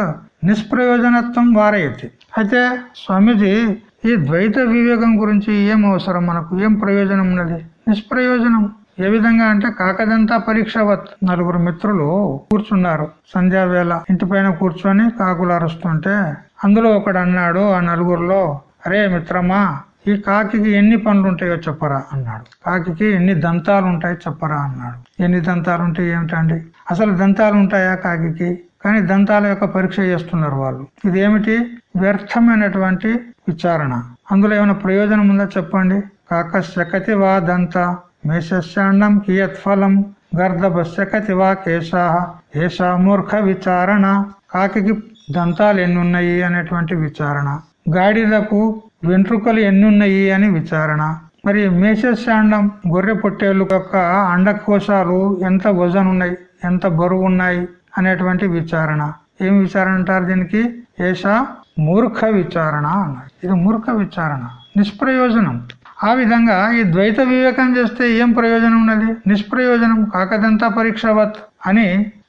నిష్ప్రయోజనత్వం వారయతి. అయితే స్వామిజీ ఈ ద్వైత వివేకం గురించి ఏం అవసరం? మనకు ఏం ప్రయోజనం ఉన్నది? నిష్ప్రయోజనం. ఏ విధంగా అంటే కాకదంతా పరీక్షవత్ నలుగురు మిత్రులు కూర్చున్నారు. సంధ్యా వేళ ఇంటి పైన కూర్చొని కాకులు అరుస్తుంటే అందులో ఒకడు అన్నాడు ఆ నలుగురిలో అరే మిత్రమా ఈ కాకి ఎన్ని పనులు ఉంటాయో చెప్పరా అన్నాడు. కాకి ఎన్ని దంతాలు ఉంటాయో చెప్పరా అన్నాడు. ఎన్ని దంతాలు ఉంటాయి ఏమిటండి? అసలు దంతాలు ఉంటాయా కాకి కానీ దంతాల యొక్క పరీక్ష చేస్తున్నారు వాళ్ళు. ఇదేమిటి? వ్యర్థమైనటువంటి విచారణ. అందులో ఏమైనా ప్రయోజనం ఉందా చెప్పండి? కాకశకతి వా దంత. మేషాండం కియత్ ఫలం గర్ధభస్యకతి వా కేశా. ఏషా మూర్ఖ విచారణ. కాకి దంతాలు ఎన్నున్నాయి అనేటువంటి విచారణ. గాడిదకు వెంట్రుకలు ఎన్నున్నాయి అని విచారణ. మరి మేషశాండం గొర్రె పొట్టేళ్ళు యొక్క అండకోశాలు ఎంత వజన్ ఉన్నాయి ఎంత బరువు ఉన్నాయి అనేటువంటి విచారణ. ఏం విచారణ అంటారు దీనికి? ఏషా మూర్ఖ విచారణ అన్నారు. ఇది మూర్ఖ విచారణ. నిష్ప్రయోజనం. ఆ విధంగా ఈ ద్వైత వివేకం చేస్తే ఏం ప్రయోజనం ఉన్నది? నిష్ప్రయోజనం కాకదంతా పరీక్షవత్ అని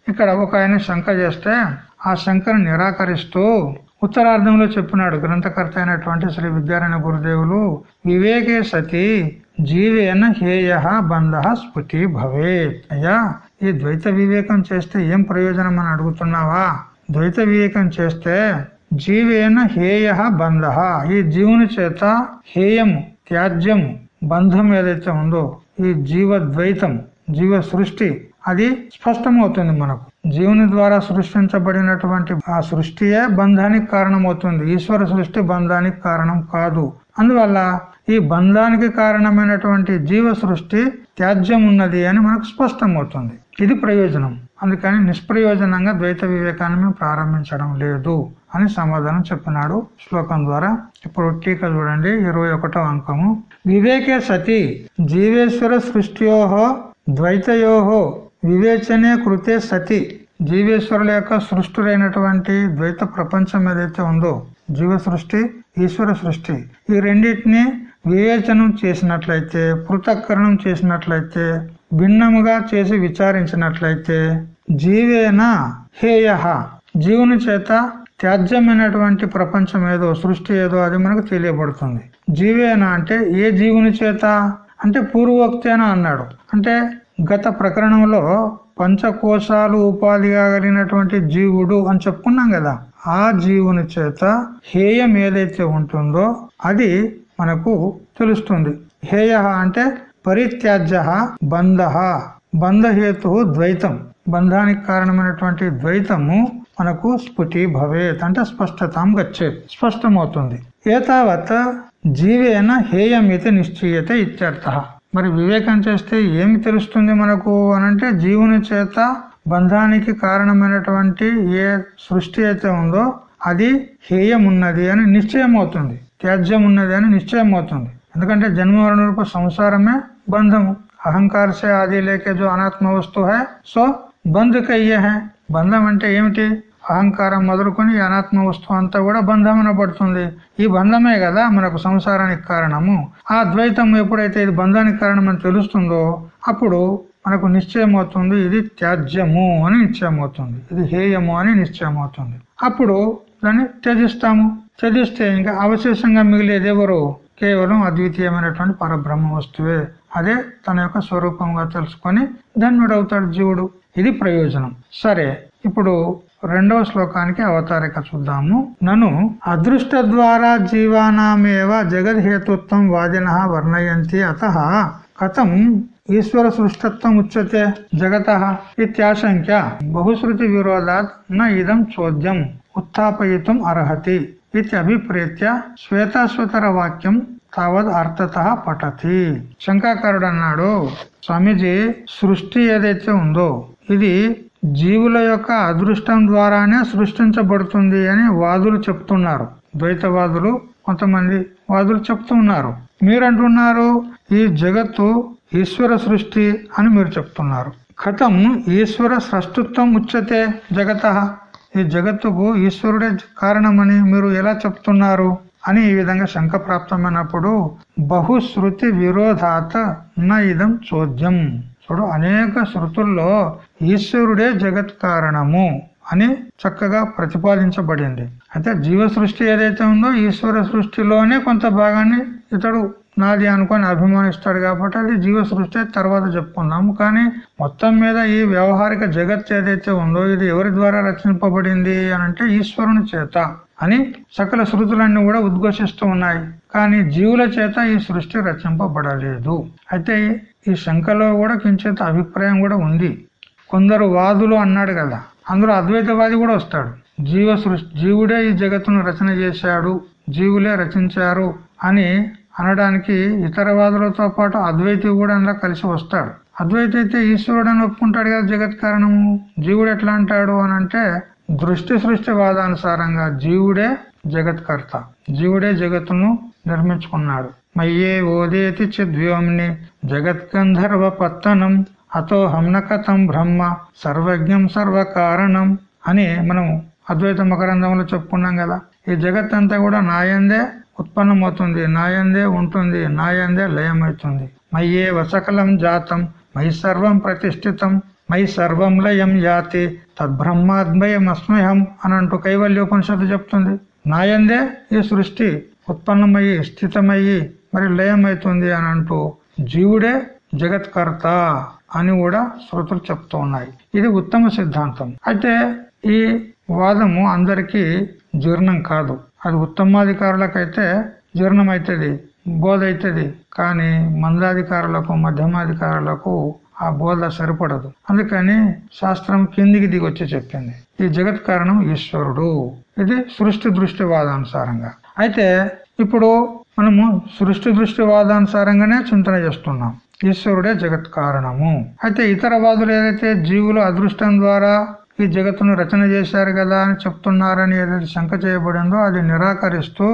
ఇక్కడ ఒక ఆయన శంక చేస్తే ఆ శంకను నిరాకరిస్తూ ఉత్తరార్థంలో చెప్పినాడు గ్రంథకర్త అయినటువంటి శ్రీ విద్యారాయణ గురుదేవులు వివేకే సతి జీవేన హేయ బంధ స్ఫుతి భవేత్ అయ్యా ఈ ద్వైత వివేకం చేస్తే ఏం ప్రయోజనం అని అడుగుతున్నావా? ద్వైత వివేకం చేస్తే జీవేన హేయ బంధ ఈ జీవుని చేత హేయము త్యాజ్యం బంధం ఏదైతే ఉందో ఈ జీవద్వైతం జీవ సృష్టి అది స్పష్టమవుతుంది మనకు. జీవుని ద్వారా సృష్టించబడినటువంటి ఆ సృష్టియే బంధానికి కారణమవుతుంది. ఈశ్వర సృష్టి బంధానికి కారణం కాదు. అందువల్ల ఈ బంధానికి కారణమైనటువంటి జీవ సృష్టి త్యాజ్యం ఉన్నది అని మనకు స్పష్టమవుతుంది. ఇది ప్రయోజనం. అందుకని నిష్ప్రయోజనంగా ద్వైత వివేకాన్ని మేము ప్రారంభించడం లేదు. అని సమాధానం చెప్పినాడు శ్లోకం ద్వారా. ఇప్పుడు టీక చూడండి ఇరవై ఒకటో అంకము. వివేకే సతి జీవేశ్వర సృష్టియోహో ద్వైతయోహో వివేచనే కృతే సతి. జీవేశ్వరుల యొక్క సృష్టిలైనటువంటి ద్వైత ప్రపంచం ఏదైతే ఉందో జీవ సృష్టి ఈశ్వర సృష్టి ఈ రెండింటిని వివేచనం చేసినట్లయితే పృథక్కరణం చేసినట్లయితే భిన్నముగా చేసి విచారించినట్లయితే జీవేన హేయ జీవుని చేత త్యాజ్యమైనటువంటి ప్రపంచం ఏదో సృష్టి ఏదో అది మనకు తెలియబడుతుంది. జీవేన అంటే ఏ జీవుని చేత? అంటే పూర్వోక్తేనా అన్నాడు. అంటే గత ప్రకరణంలో పంచకోశాలు ఉపాధిగా కలిగినటువంటి జీవుడు అని చెప్పుకున్నాం కదా. ఆ జీవుని చేత హేయం ఏదైతే ఉంటుందో అది మనకు తెలుస్తుంది. హేయ అంటే పరిత్యాజ్య బంధ. బంధహేతు ద్వైతం. బంధానికి కారణమైనటువంటి ద్వైతము మనకు స్ఫుటి భవేత్ అంటే స్పష్టతం గచ్చేది స్పష్టమవుతుంది. ఏతావత్ జీవేన హేయమితి నిశ్చయత ఇత్యర్థ. మరి వివేకం చేస్తే ఏమి తెలుస్తుంది మనకు అనంటే జీవుని చేత బంధానికి కారణమైనటువంటి ఏ సృష్టి అయితే ఉందో అది హేయం ఉన్నది అని నిశ్చయం అవుతుంది త్యాజ్యం ఉన్నది అని నిశ్చయం అవుతుంది ఎందుకంటే జన్మ మరణ రూప సంసారమే బంధము. అహంకార సే ఆది లేకే జో అనాత్మ వస్తువు హై సో బంధ్ కయ్యే బంధం అంటే ఏమిటి? అహంకారం మొదలుకొని అనాత్మ వస్తువు అంతా కూడా బంధం పడుతుంది. ఈ బంధమే కదా మనకు సంసారానికి కారణము. ఆ ద్వైతం ఎప్పుడైతే ఇది బంధానికి కారణం అని తెలుస్తుందో అప్పుడు మనకు నిశ్చయమవుతుంది ఇది త్యాజ్యము అని నిశ్చయమవుతుంది. ఇది హేయము అని నిశ్చయమవుతుంది. అప్పుడు దాన్ని త్యజిస్తాము. త్యజిస్తే ఇంకా అవశేషంగా మిగిలేది ఎవరు? కేవలం అద్వితీయమైనటువంటి పరబ్రహ్మ వస్తువే. అదే తన యొక్క స్వరూపంగా తెలుసుకొని ధన్యుడవుతాడు జీవుడు. ఇది ప్రయోజనం. సరే ఇప్పుడు రెండవ శ్లోకానికి అవతారిక చూద్దాము. నను అదృష్ట ద్వారా జీవానామేవ జగద్హేతుత్వం వాదిన వర్ణయంతి అత కథం ఈశ్వర సృష్టత్వం ఉచ్యతే జగత ఇత్యాశంక్య బహుశ్రుతి విరోధాత్ న ఇదం చోద్యం ఉత్థాపయితం అర్హతి ఇత్యభిప్రేత్య శ్వేతాశ్వతర వాక్యం తావద్ అర్థత పఠతి. శంకాకారుడు అన్నాడు స్వామీజీ సృష్టి ఏదైతే ఉందో ఇది జీవుల యొక్క అదృష్టం ద్వారానే సృష్టించబడుతుంది అని వాదులు చెప్తున్నారు. ద్వైతవాదులు కొంతమంది వాదులు చెప్తున్నారు. మీరంటున్నారు ఈ జగత్తు ఈశ్వర సృష్టి అని మీరు చెప్తున్నారు. కథం ఈశ్వర సృష్టిత్వం ఉచ్యతే జగత. ఈ జగత్తుకు ఈశ్వరుడే కారణమని మీరు ఎలా చెప్తున్నారు అని ఈ విధంగా శంక ప్రాప్తమైనప్పుడు బహుశ్రుతి విరోధాత నా ఇదం చోద్యం. చూడు అనేక శృతుల్లో ఈశ్వరుడే జగత్ కారణము అని చక్కగా ప్రతిపాదించబడింది. అయితే జీవ సృష్టి ఏదైతే ఉందో ఈశ్వర సృష్టిలోనే కొంత భాగాన్ని ఇతడు నాది అనుకొని అభిమానిస్తాడు కాబట్టి అది జీవ సృష్టి తర్వాత చెప్పుకుందాము. కానీ మొత్తం మీద ఈ వ్యవహారిక జగత్ ఏదైతే ఉందో ఇది ఎవరి ద్వారా రచింపబడింది అని అంటే ఈశ్వరుని చేత అని సకల శృతులన్నీ కూడా ఉద్ఘోషిస్తూ ఉన్నాయి. కానీ జీవుల చేత ఈ సృష్టి రచింపబడలేదు. అయితే ఈ శంకలో కూడా కించేత అభిప్రాయం కూడా ఉంది. కొందరు వాదులు అన్నాడు కదా అందులో అద్వైతవాది కూడా వస్తాడు. జీవ సృష్టి జీవుడే ఈ జగత్తును రచన చేశాడు జీవులే రచించారు అని అనడానికి ఇతర వాదులతో పాటు అద్వైతి కూడా అందులో కలిసి వస్తాడు. అద్వైతి అయితే ఈశ్వరుడు అని ఒప్పుకుంటాడు కదా జగత్ కారణము జీవుడు ఎట్లా అంటాడు అని అంటే దృష్టి సృష్టి వాదానుసారంగా జీవుడే జగత్కర్త జీవుడే జగత్తును నిర్మించుకున్నాడు. మయ్యే ఓదేతి చిద్వ్యోమ్ని జగత్గంధర్వ పత్తనం అతో హమ్నకథం బ్రహ్మ సర్వజ్ఞం సర్వకారణం అని మనం అద్వైత మకరంధంలో చెప్పుకున్నాం కదా. ఈ జగత్ అంతా కూడా నాయందే ఉత్పన్నమవుతుంది నాయందే ఉంటుంది నాయందే లయమవుతుంది. మయ్యే వసకలం జాతం మై సర్వం ప్రతిష్ఠితం మై సర్వం లయం యాతి తద్బ్రహ్మాద్మయం అస్మయం అని అంటూ కైవల్యోపనిషత్తు చెప్తుంది. నాయందే ఈ సృష్టి ఉత్పన్నమయ్యి స్థితమయ్యి మరి లయమవుతుంది అని అంటూ జీవుడే జగత్కర్త అని కూడా శృతులు చెప్తూ ఉన్నాయి. ఇది ఉత్తమ సిద్ధాంతం. అయితే ఈ వాదము అందరికీ జీర్ణం కాదు. అది ఉత్తమాధికారులకైతే జీర్ణం అవుతుంది బోధ అవుతుంది కానీ మందాధికారులకు మధ్యమాధికారులకు ఆ బోధ సరిపడదు. అందుకని శాస్త్రం కిందికి దిగి వచ్చి చెప్పింది. ఈ జగత్ కారణం ఈశ్వరుడు. ఇది సృష్టి దృష్టి వాదానుసారంగా. అయితే ఇప్పుడు మనము సృష్టి దృష్టి వాదానుసారంగానే చింతన చేస్తున్నాం. ఈశ్వరుడే జగత్ కారణము. అయితే ఇతర వాదులు ఏదైతే జీవులు అదృష్టం ద్వారా ఈ జగత్తును రచన చేశారు కదా అని చెప్తున్నారని ఏదైతే శంక చేయబడిందో అది నిరాకరిస్తూ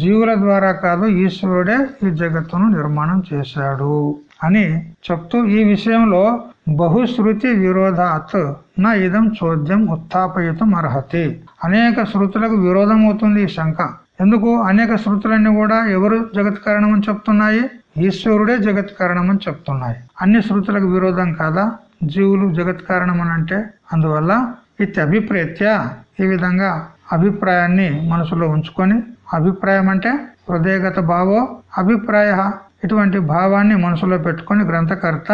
జీవుల ద్వారా కాదు ఈశ్వరుడే ఈ జగత్తును నిర్మాణం చేశాడు అని చెప్తూ ఈ విషయంలో బహుశ్రుతి విరోధాత్ నా ఇదం చోద్యం ఉత్థాపయుతం అర్హతి అనేక శృతులకు విరోధం అవుతుంది ఈ శంక. ఎందుకు? అనేక శృతులన్నీ కూడా ఎవరు జగత్ కారణం అని చెప్తున్నాయి? ఈశ్వరుడే జగత్ కారణం అని చెప్తున్నాయి. అన్ని శృతులకు విరోధం కాదా? జీవులు జగత్ కారణం అని అంటే అందువల్ల ఇది అభిప్రేత్య. ఈ విధంగా అభిప్రాయాన్ని మనసులో ఉంచుకొని అభిప్రాయం అంటే హృదయగత భావో అభిప్రాయ ఇటువంటి భావాన్ని మనసులో పెట్టుకుని గ్రంథకర్త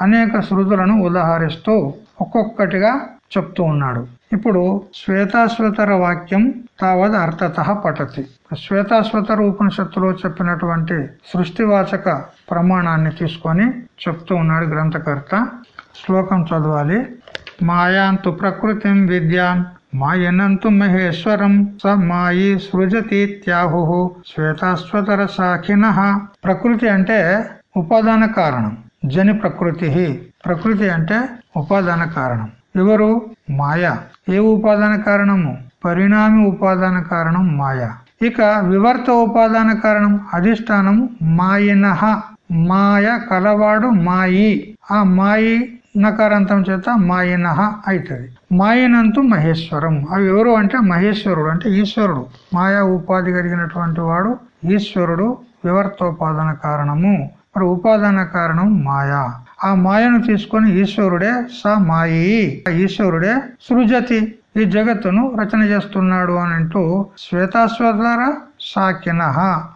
అనేక శృతులను ఉదాహరిస్తూ ఒక్కొక్కటిగా చెప్తూ ఉన్నాడు. ఇప్పుడు శ్వేతాశ్వతర వాక్యం తావద్ అర్థత పఠతి. శ్వేతాశ్వతర ఉపనిషత్తులో చెప్పినటువంటి సృష్టివాచక ప్రమాణాన్ని తీసుకొని చెప్తూ ఉన్నాడు గ్రంథకర్త. శ్లోకం చదవాలి. మాయాంతు ప్రకృతిం విద్యాన్ మాయనంతు మహేశ్వరం స మాయి సృజతీత్యాహు శ్వేతాశ్వతర సాఖిన. ప్రకృతి అంటే ఉపాదాన కారణం. జని ప్రకృతి. ప్రకృతి అంటే ఉపాదాన కారణం. ఎవరు? మాయ. ఏ ఉపాదాన కారణము? పరిణామి ఉపాదాన కారణం మాయ. ఇక వివర్త ఉపాదాన కారణం అధిష్టానం మాయినహ మాయ కలవాడు మాయి. ఆ మాయి నకారాంతం చేత మాయినహ అవుతుంది మాయనంతు మహేశ్వరం. అవి ఎవరు అంటే మహేశ్వరుడు అంటే ఈశ్వరుడు. మాయా ఉపాధి కలిగినటువంటి వాడు ఈశ్వరుడు వివర్తోపాదన కారణము. మరి ఉపాదాన కారణం మాయా. ఆ మాయను తీసుకొని ఈశ్వరుడే స మాయి. ఈశ్వరుడే సృజతి. ఈ జగత్తును రచన చేస్తున్నాడు అని అంటూ శ్వేతాశ్వతర సాకిన.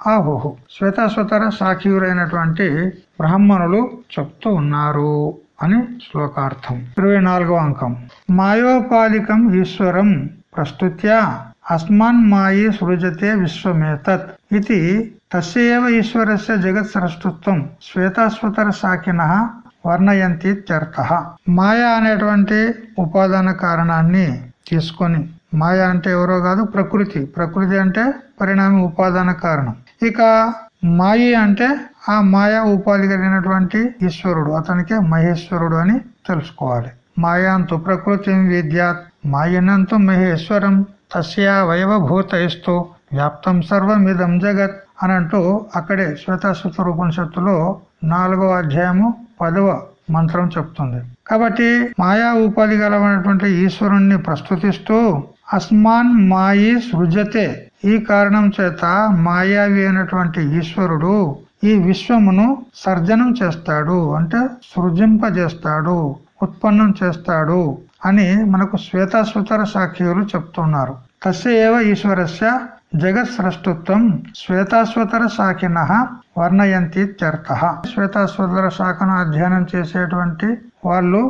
ఆహుహు. శ్వేతాశ్వతర సాఖియులైనటువంటి బ్రాహ్మణులు చెప్తూ ఉన్నారు అని శ్లోకార్థం. ఇరవై నాలుగో అంకం. మాయోపాధికం ఈశ్వరం ప్రస్తుత్య అస్మాన్ మాయి సృజతే విశ్వమేతత్ ఇది తస్యవ ఈశ్వరస్య జగత్ సృష్టిత్వం శ్వేతాశ్వతర సాకిన వర్ణయంతి త్యర్థ. మాయ అనేటువంటి ఉపాదాన కారణాన్ని తీసుకొని మాయ అంటే ఎవరో కాదు ప్రకృతి. ప్రకృతి అంటే పరిణామ ఉపాదాన కారణం. ఇక మాయి అంటే ఆ మాయా ఉపాధి కలిగినటువంటి ఈశ్వరుడు అతనికే మహేశ్వరుడు అని తెలుసుకోవాలి. మాయాంతు ప్రకృతి విద్యాత్ మాయనంతు మహేశ్వరం తస్యా వైవభూత ఇస్తూ వ్యాప్తం సర్వమిదం జగత్ అని అంటూ అక్కడే శ్వేతాశ్వత ఉపనిషత్తులో నాలుగో అధ్యాయము పదవ మంత్రం చెప్తుంది. కాబట్టి మాయా ఉపాధి గలమైనటువంటి ఈశ్వరుణ్ణి ప్రస్తుతిస్తూ అస్మాన్ మాయి సృజతే. ఈ కారణం చేత మాయావి అయినటువంటి ఈశ్వరుడు ఈ విశ్వమును సర్జనం చేస్తాడు. అంటే సృజింపజేస్తాడు ఉత్పన్నం చేస్తాడు అని మనకు శ్వేతాశ్వతర సాక్షియులు చెప్తున్నారు. తస్యవ ఈశ్వరస్య జగత్ శ్వేతాశ్వతర శాఖిన వర్ణయంతి త్యర్థ శ్వేతాశ్వతర శాఖను అధ్యయనం చేసేటువంటి వాళ్ళు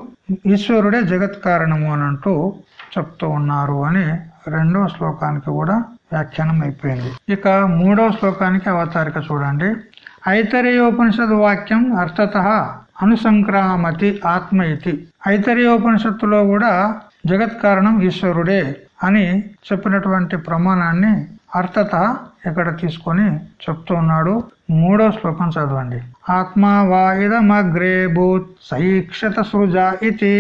ఈశ్వరుడే జగత్ కారణము అని అంటూ చెప్తూ ఉన్నారు అని రెండవ శ్లోకానికి కూడా వ్యాఖ్యానం అయిపోయింది. ఇక మూడవ శ్లోకానికి అవతారిక చూడండి. ఐతరేయోపనిషద్ వాక్యం అర్థత అనుసంక్రామతి ఆత్మ ఇది ఐతరేయోపనిషత్తులో కూడా జగత్ కారణం ఈశ్వరుడే. అని చెప్పినటువంటి ప్రమాణాన్ని అర్థత ఇక్కడ తీసుకొని చెప్తూ ఉన్నాడు? మూడో శ్లోకం చదవండి. ఆత్మా వా ఇదమగ్రే భూత్ సైక్షత సృజ ఇది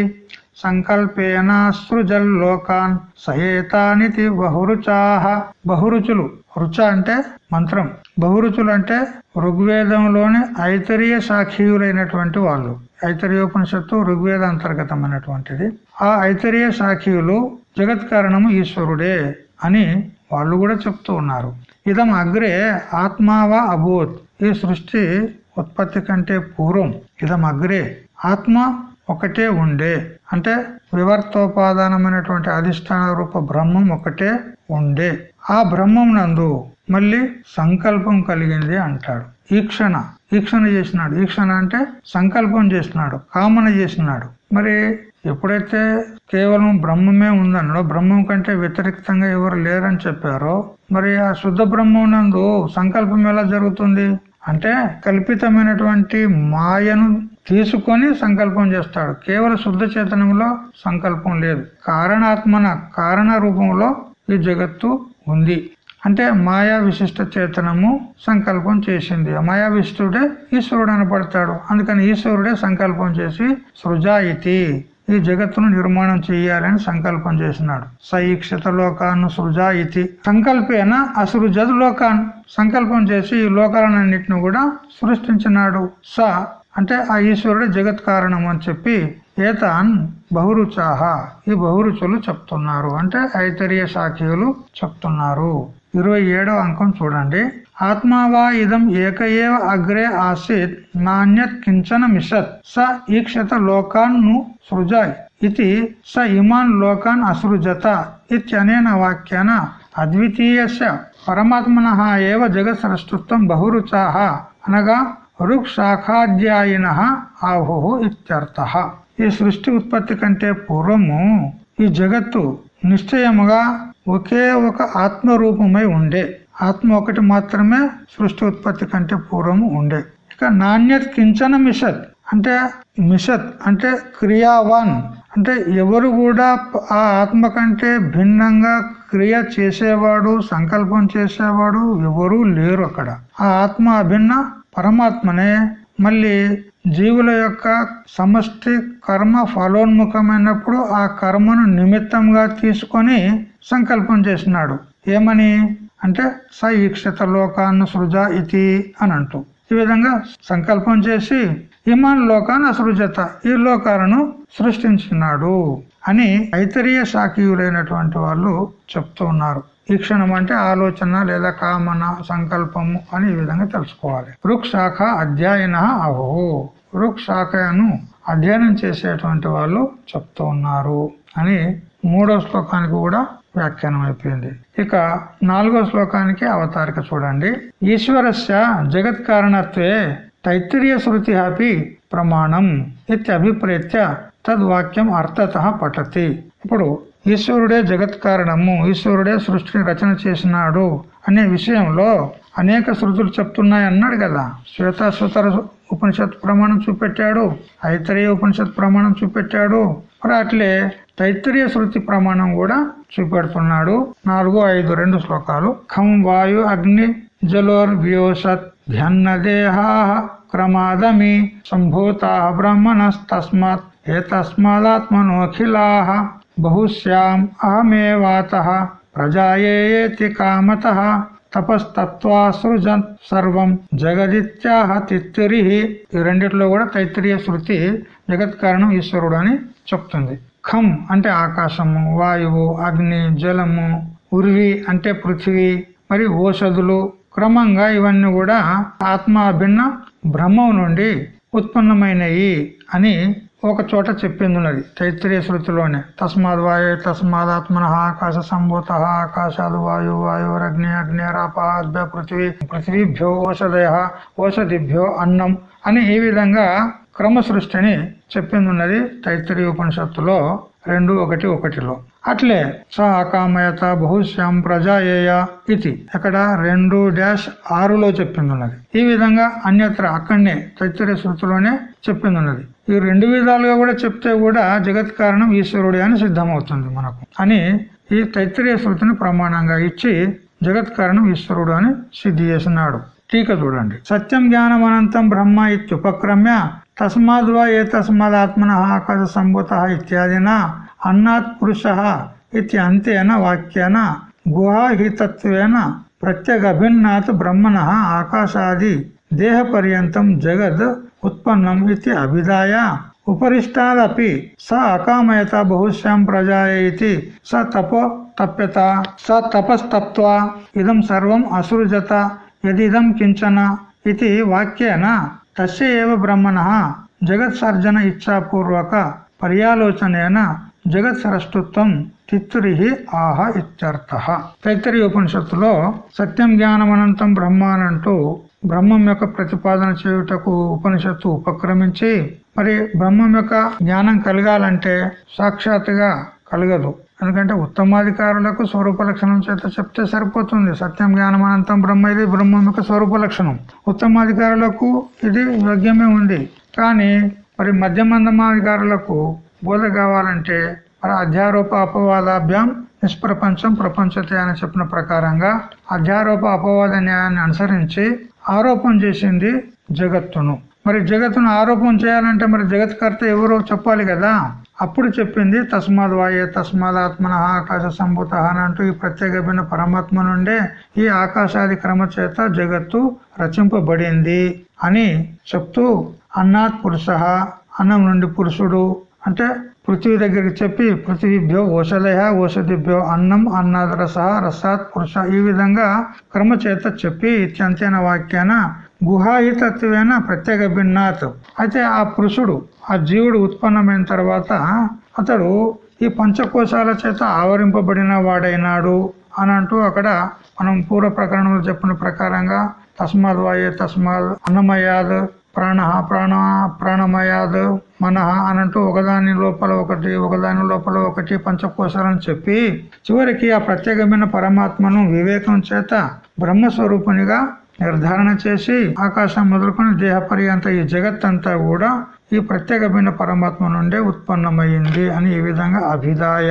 సంకల్పేనా సృజల్లోకాన్ సయేతానితి బహురుచాహ బహురుచులు రుచ అంటే మంత్రం. బహురుచులు అంటే ఋగ్వేదంలోని ఐతరీయ సాక్షియులైనటువంటి వాళ్ళు. ఐతరీయోపనిషత్తు ఋగ్వేద అంతర్గతమైనటువంటిది. ఆ ఐతరీయ సాక్షియులు జగత్ కారణము ఈశ్వరుడే అని వాళ్ళు కూడా చెప్తూ ఉన్నారు. ఇదం అగ్రే ఆత్మావా అభూత్. ఈ సృష్టి ఉత్పత్తి కంటే పూర్వం ఇదం అగ్రే. ఆత్మ ఒకటే ఉండే. అంటే వివర్తోపాదానమైనటువంటి అధిష్టాన రూప బ్రహ్మం ఒకటే. ఉండే. ఆ బ్రహ్మం నందు మళ్ళీ సంకల్పం కలిగింది అంటాడు. ఈక్షణ ఈక్షణ చేసినాడు. ఈక్షణ అంటే సంకల్పం చేసినాడు కామన చేసినాడు. మరి ఎప్పుడైతే కేవలం బ్రహ్మమే ఉందన్నాడో బ్రహ్మం కంటే వ్యతిరేక్తంగా ఎవరు లేరని చెప్పారో మరి ఆ శుద్ధ బ్రహ్మం నందు సంకల్పం ఎలా జరుగుతుంది? అంటే కల్పితమైనటువంటి మాయను తీసుకొని సంకల్పం చేస్తాడు. కేవలం శుద్ధ చేతనంలో సంకల్పం లేదు. కారణాత్మన కారణ రూపంలో ఈ జగత్తు ఉంది. అంటే మాయా విశిష్ట చేతనము సంకల్పం చేసింది. మాయా విశిష్టుడే ఈశ్వరుడు అనపడతాడు అందుకని ఈశ్వరుడే సంకల్పం చేసి సృజాయితి. ఈ జగత్తును నిర్మాణం చేయాలని సంకల్పం చేసినాడు. సైక్షత లోకాన్ని సృజాయితి. సంకల్పేన? అసృజద్ లోకాన్ సంకల్పం చేసి ఈ లోకాలన్నింటిని కూడా సృష్టించినాడు. స అంటే ఆ ఈశ్వరుడే జగత్ కారణం అని చెప్పి ఏతాన్ బహురుచాహ ఈ బహురుచులు చెప్తున్నారు. అంటే ఐతరీయ శాఖీయులు చెప్తున్నారు. ఇరవై ఏడవ అంకం చూడండి. ఆత్మావా ఇదం ఏకయేవ అగ్రే ఆసీత్ నాణ్యత్ కించన మిషత్ స ఈక్షత లోకాన్ను సృజాయ్ ఇది స ఇమాన్ లోకాన్ అసృజత ఇత్యనేన వాక్యాన అద్వితీయస్య పరమాత్మన ఏవ జగత్ సృష్టిత్వం బహురుచాహ అనగా రుక్ శాఖాధ్యాయిన ఆహు ఇత్యర్థ. ఈ సృష్టి ఉత్పత్తి కంటే పూర్వము ఈ జగత్తు నిశ్చయముగా ఒకే ఒక ఆత్మ రూపమై ఉండే. ఆత్మ ఒకటి మాత్రమే సృష్టి ఉత్పత్తి కంటే పూర్వము ఉండే. ఇక నాణ్యత కించన మిషత్. అంటే మిషత్ అంటే క్రియావాన్. అంటే ఎవరు కూడా ఆ ఆత్మ కంటే భిన్నంగా క్రియ చేసేవాడు సంకల్పం చేసేవాడు ఎవరూ లేరు అక్కడ. ఆ ఆత్మ అభిన్న పరమాత్మనే. మళ్ళీ జీవుల యొక్క సమష్టి కర్మ ఫలోన్ముఖమైనప్పుడు ఆ కర్మను నిమిత్తంగా తీసుకొని సంకల్పం చేసినాడు. ఏమని? అంటే స ఈక్షత లోకాన్ని సృజ ఇతి అని అంటూ. ఈ విధంగా సంకల్పం చేసి ఇమాన్ లోకాన్ని అసృజత ఈ లోకాలను సృష్టించినాడు అని ఐతరీయ శాఖీయులైనటువంటి వాళ్ళు చెప్తూ ఉన్నారు. ఈ క్షణం అంటే ఆలోచన లేదా కామన సంకల్పము అని ఈ విధంగా తెలుసుకోవాలి. వృక్షాఖ శాఖ అధ్యయన అహో. వృక్షాఖను శాఖను అధ్యయనం చేసేటువంటి వాళ్ళు చెప్తూ ఉన్నారు అని మూడో శ్లోకానికి కూడా వ్యాఖ్యానం అయిపోయింది ఇక నాలుగో శ్లోకానికి అవతారిక చూడండి. ఈశ్వరస్య జగత్ కారణత్వే తైత్తిరీయ శృతి అపి ప్రమాణం ఇత్యభిప్రేత్య తద్వాక్యం అర్థత పఠతి. ఇప్పుడు ఈశ్వరుడే జగత్ కారణము ఈశ్వరుడే సృష్టిని రచన చేసినాడు అనే విషయంలో అనేక శృతులు చెప్తున్నాయి అన్నాడు కదా. శ్వేతాశ్వతర ఉపనిషత్ ప్రమాణం చూపెట్టాడు ఐతరీయ ఉపనిషత్ ప్రమాణం చూపెట్టాడు మరి అట్లే తైత్రీయ శృతి ప్రమాణం కూడా చూపెడుతున్నాడు. నాలుగు ఐదు రెండు శ్లోకాలు. ఖం వాయు అగ్ని జలోర్ వ్యోసత్ ధ్యన్నదేహా క్రమాదమి సంభూతా బ్రహ్మణస్తస్మాత్ ఏతస్మాదాత్మనోఖిలా బహుశ్యాం అహమేవాత ప్రజాయేతి కామత తపస్తత్వాసృజన్ సర్వం జగదిత్యాహ తిత్తిరి ఈ రెండిట్లో కూడా తైత్రీయ శృతి జగత్ కారణం ఈశ్వరుడు అని చెప్తుంది. ఖం అంటే ఆకాశము వాయువు అగ్ని జలము ఉర్వి అంటే పృథివీ మరి ఓషధులు క్రమంగా ఇవన్నీ కూడా ఆత్మాభిన్న బ్రహ్మం నుండి ఉత్పన్నమైనవి అని ఒక చోట చెప్పింది ఉన్నది తైత్రీయ శృతిలోనే. తస్మాద్ వాయు తస్మాదాత్మన ఆకాశ సంభూత ఆకాశాలు వాయు వాయురగ్ని అగ్నిరాపాద్భ్య పృథివీ పృథివీభ్యో ఓషధయ ఓషధిభ్యో అన్నం అని ఈ విధంగా క్రమ సృష్టిని చెప్పింది ఉన్నది తైత్రీయ ఉపనిషత్తులో రెండు ఒకటి ఒకటిలో. అట్లే స అకామయత బహుశ్యాం ప్రజాయేయ ఇది. అక్కడ రెండు డాష్ ఆరులో చెప్పింది ఉన్నది ఈ విధంగా అన్యత్ర అక్కడనే తైత్తరీయ శృతిలోనే చెప్పింది ఉన్నది ఈ రెండు విధాలుగా కూడా చెప్తే కూడా జగత్ కారణం ఈశ్వరుడే అని సిద్ధమవుతుంది మనకు. అని ఈ తైత్తరీయ శృతిని ప్రమాణంగా ఇచ్చి జగత్ కారణం ఈశ్వరుడు అని సిద్ధి చేసినాడు. టీక చూడండి. సత్యం జ్ఞానం అనంతం బ్రహ్మ ఇత్యుపక్రమ్య తస్మాద్వా ఏ తస్మాదాత్మన ఆకాశ సంభూత ఇత్యాదిన అన్నాత్ పురుష ఇది అంతేన వాక్యేన? గుహాహితత్వేన? ప్రత్యేకభిన్నాత్ బ్రహ్మణ ఆకాశాది దేహ పర్యంతం జగద్ ఉత్పన్నం ఇది అభిధాయ. ఉపరిష్టాదపి స అకామయత బహుశ్యాం ప్రజాయతి స తపో తప్యత స తపస్తప్త్వా ఇదం సర్వం అసృజత యదిదం కించన ఇది వాక్యేన? తస్య ఏవ బ్రహ్మణ జగత్సర్జన ఇచ్ఛాపూర్వక పర్యాలోచనేన? జగత్ సరస్టుత్వం తిత్తురి ఆహ ఇత్యర్థ. తైత్తరి ఉపనిషత్తులో సత్యం జ్ఞానం అనంతం బ్రహ్మ అనంటూ బ్రహ్మం యొక్క ప్రతిపాదన చేయుటకు ఉపనిషత్తు ఉపక్రమించి మరి బ్రహ్మం యొక్క జ్ఞానం కలగాలంటే సాక్షాత్తుగా కలగదు. ఎందుకంటే ఉత్తమాధికారులకు స్వరూప లక్షణం చేత చెప్తే సరిపోతుంది. సత్యం జ్ఞానం అనంతం బ్రహ్మ ఇది బ్రహ్మం యొక్క స్వరూప లక్షణం. ఉత్తమాధికారులకు ఇది యోగ్యమే ఉంది. కానీ మరి మధ్యమందమాధికారులకు బోధ కావాలంటే మరి అధ్యారోప అపవాదాభ్యాం నిష్ప్రపంచం ప్రపంచతే అని చెప్పిన ప్రకారంగా అధ్యారోప అపవాద న్యాయాన్ని అనుసరించి ఆరోపణ చేసింది జగత్తును. మరి జగత్తును ఆరోపణ చేయాలంటే మరి జగత్కర్త ఎవరో చెప్పాలి కదా? అప్పుడు చెప్పింది తస్మాద్ వాయే తస్మాద్ ఆత్మన ఆకాశ సంభూత అంటూ ఈ ప్రత్యేక పరమాత్మ నుండే ఈ ఆకాశాది క్రమ చేత జగత్తు రచింపబడింది అని చెప్తూ అన్నాత్ పురుష అన్నం నుండి పురుషుడు అంటే పృథ్వీ దగ్గరికి చెప్పి పృథ్వీభ్యో ఓషధయ ఓషధిభ్యో అన్నం అన్నాద్ రస రసాత్ పురుష ఈ విధంగా క్రమచేత చెప్పి ఇత్యంతైన వాక్యాన గుహాయితత్వేన ప్రత్యేక భిన్నాత్. అయితే ఆ పురుషుడు ఆ జీవుడు ఉత్పన్నమైన తర్వాత అతడు ఈ పంచకోశాల చేత ఆవరింపబడిన వాడైనాడు అని అంటూ అక్కడ మనం పూర్వ ప్రకరణంలో చెప్పిన ప్రకారంగా తస్మాద్ వాయే తస్మాద్ అన్నమయాద్ ప్రాణ ప్రాణ ప్రాణమయాద్ మన అనంటూ ఒకదాని లోపల ఒకటి ఒకదాని లోపల ఒకటి పంచకోశాలని చెప్పి చివరికి ఆ ప్రత్యేకమైన పరమాత్మను వివేకం చేత బ్రహ్మస్వరూపునిగా నిర్ధారణ చేసి ఆకాశం మొదలుకొని దేహ పర్యంత ఈ జగత్ అంతా కూడా ఈ ప్రత్యేకమైన పరమాత్మ నుండే ఉత్పన్నమైంది అని ఈ విధంగా అభిదాయ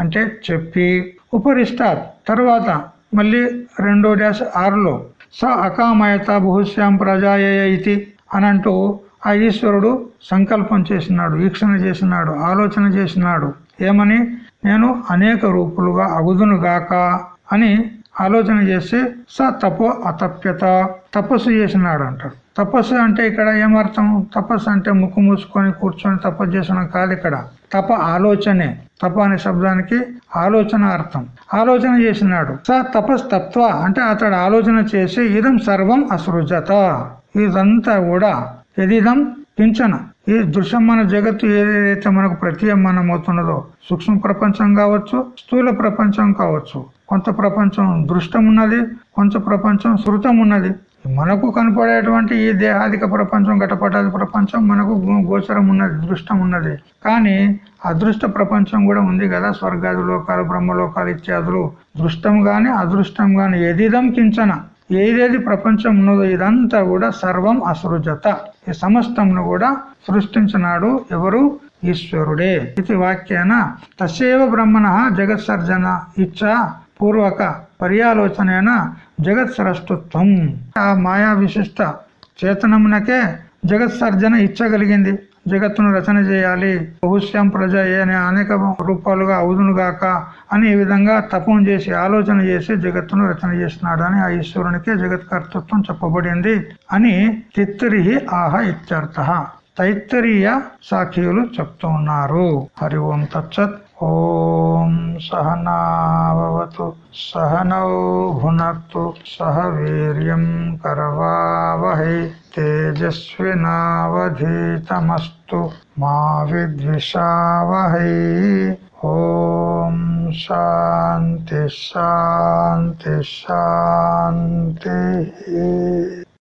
అంటే చెప్పి ఉపరిష్టాత్. తర్వాత మళ్ళీ రెండో డాష్ ఆరులో స అకామయత బహుశ్యాం ప్రజాయ ఇది. అనంటూ ఆ ఈశ్వరుడు సంకల్పం చేసినాడు వీక్షణ చేసినాడు ఆలోచన చేసినాడు. ఏమని? నేను అనేక రూపులుగా అగుదును గాక అని ఆలోచన చేసి స తపో అతప్యత. తపస్సు చేసినాడు అంటాడు తపస్సు అంటే ఇక్కడ ఏమర్థం? తపస్సు అంటే ముక్కు మూసుకొని కూర్చొని తపస్సు చేసిన కాదు ఇక్కడ. తప ఆలోచనే. తప అనే శబ్దానికి ఆలోచన అర్థం. ఆలోచన చేసినాడు. స తపస్తత్వ అంటే అతడు ఆలోచన చేసి ఇదం సర్వం అసృజత. ఇదంతా కూడా ఎదిదం కించన ఈ దృశ్యమాన జగత్తు ఏదైతే మనకు ప్రతీయమానం అవుతున్నదో సూక్ష్మ ప్రపంచం కావచ్చు స్థూల ప్రపంచం కావచ్చు కొంత ప్రపంచం దృష్టం ఉన్నది కొంత ప్రపంచం శృతం ఉన్నది మనకు కనపడేటువంటి ఈ దేహాదిక ప్రపంచం ఘటపటాది ప్రపంచం మనకు గోచరం ఉన్నది దృష్టం ఉన్నది కానీ అదృష్ట ప్రపంచం కూడా ఉంది కదా స్వర్గాది లోకాలు బ్రహ్మలోకాలు ఇత్యాదులు. దృష్టం గాని అదృష్టం గాని ఎదిదం కించన ఏదేది ప్రపంచం ఉన్నదో ఇదంతా కూడా సర్వం అసృజత. ఈ సమస్తంను కూడా సృష్టించినాడు ఎవరు? ఈశ్వరుడే. ఇది వాక్యాన. తసేవ బ్రహ్మణ జగత్ సర్జన ఇచ్చ పూర్వక పర్యాలోచన జగత్ సరస్తుత్వం ఆ మాయా విశిష్ట చేతనమునకే జగత్ సర్జన ఇచ్చగలిగింది. జగత్తును రచన చేయాలి. బహుశ్యాం ప్రజ అనే అనేక రూపాలుగా అవుదునుగాక అని ఈ విధంగా తపం చేసి ఆలోచన చేసి జగత్తును రచన చేసినాడు అని ఆ ఈశ్వరునికే జగత్ కర్తృత్వం చెప్పబడింది అని తిత్తిరి ఆహ ఇత్యర్థ. తైత్తరీయ సాఖీయులు చెప్తూ ఉన్నారు. హరి ఓం తచ్చత్ ఓం సహనావతు సహనౌ భునక్తు సహ వీర్యం కరవావహై తేజస్వినావధీతమస్తు మా విద్విషావహై. ఓం శాంతి శాంతి శాంతి.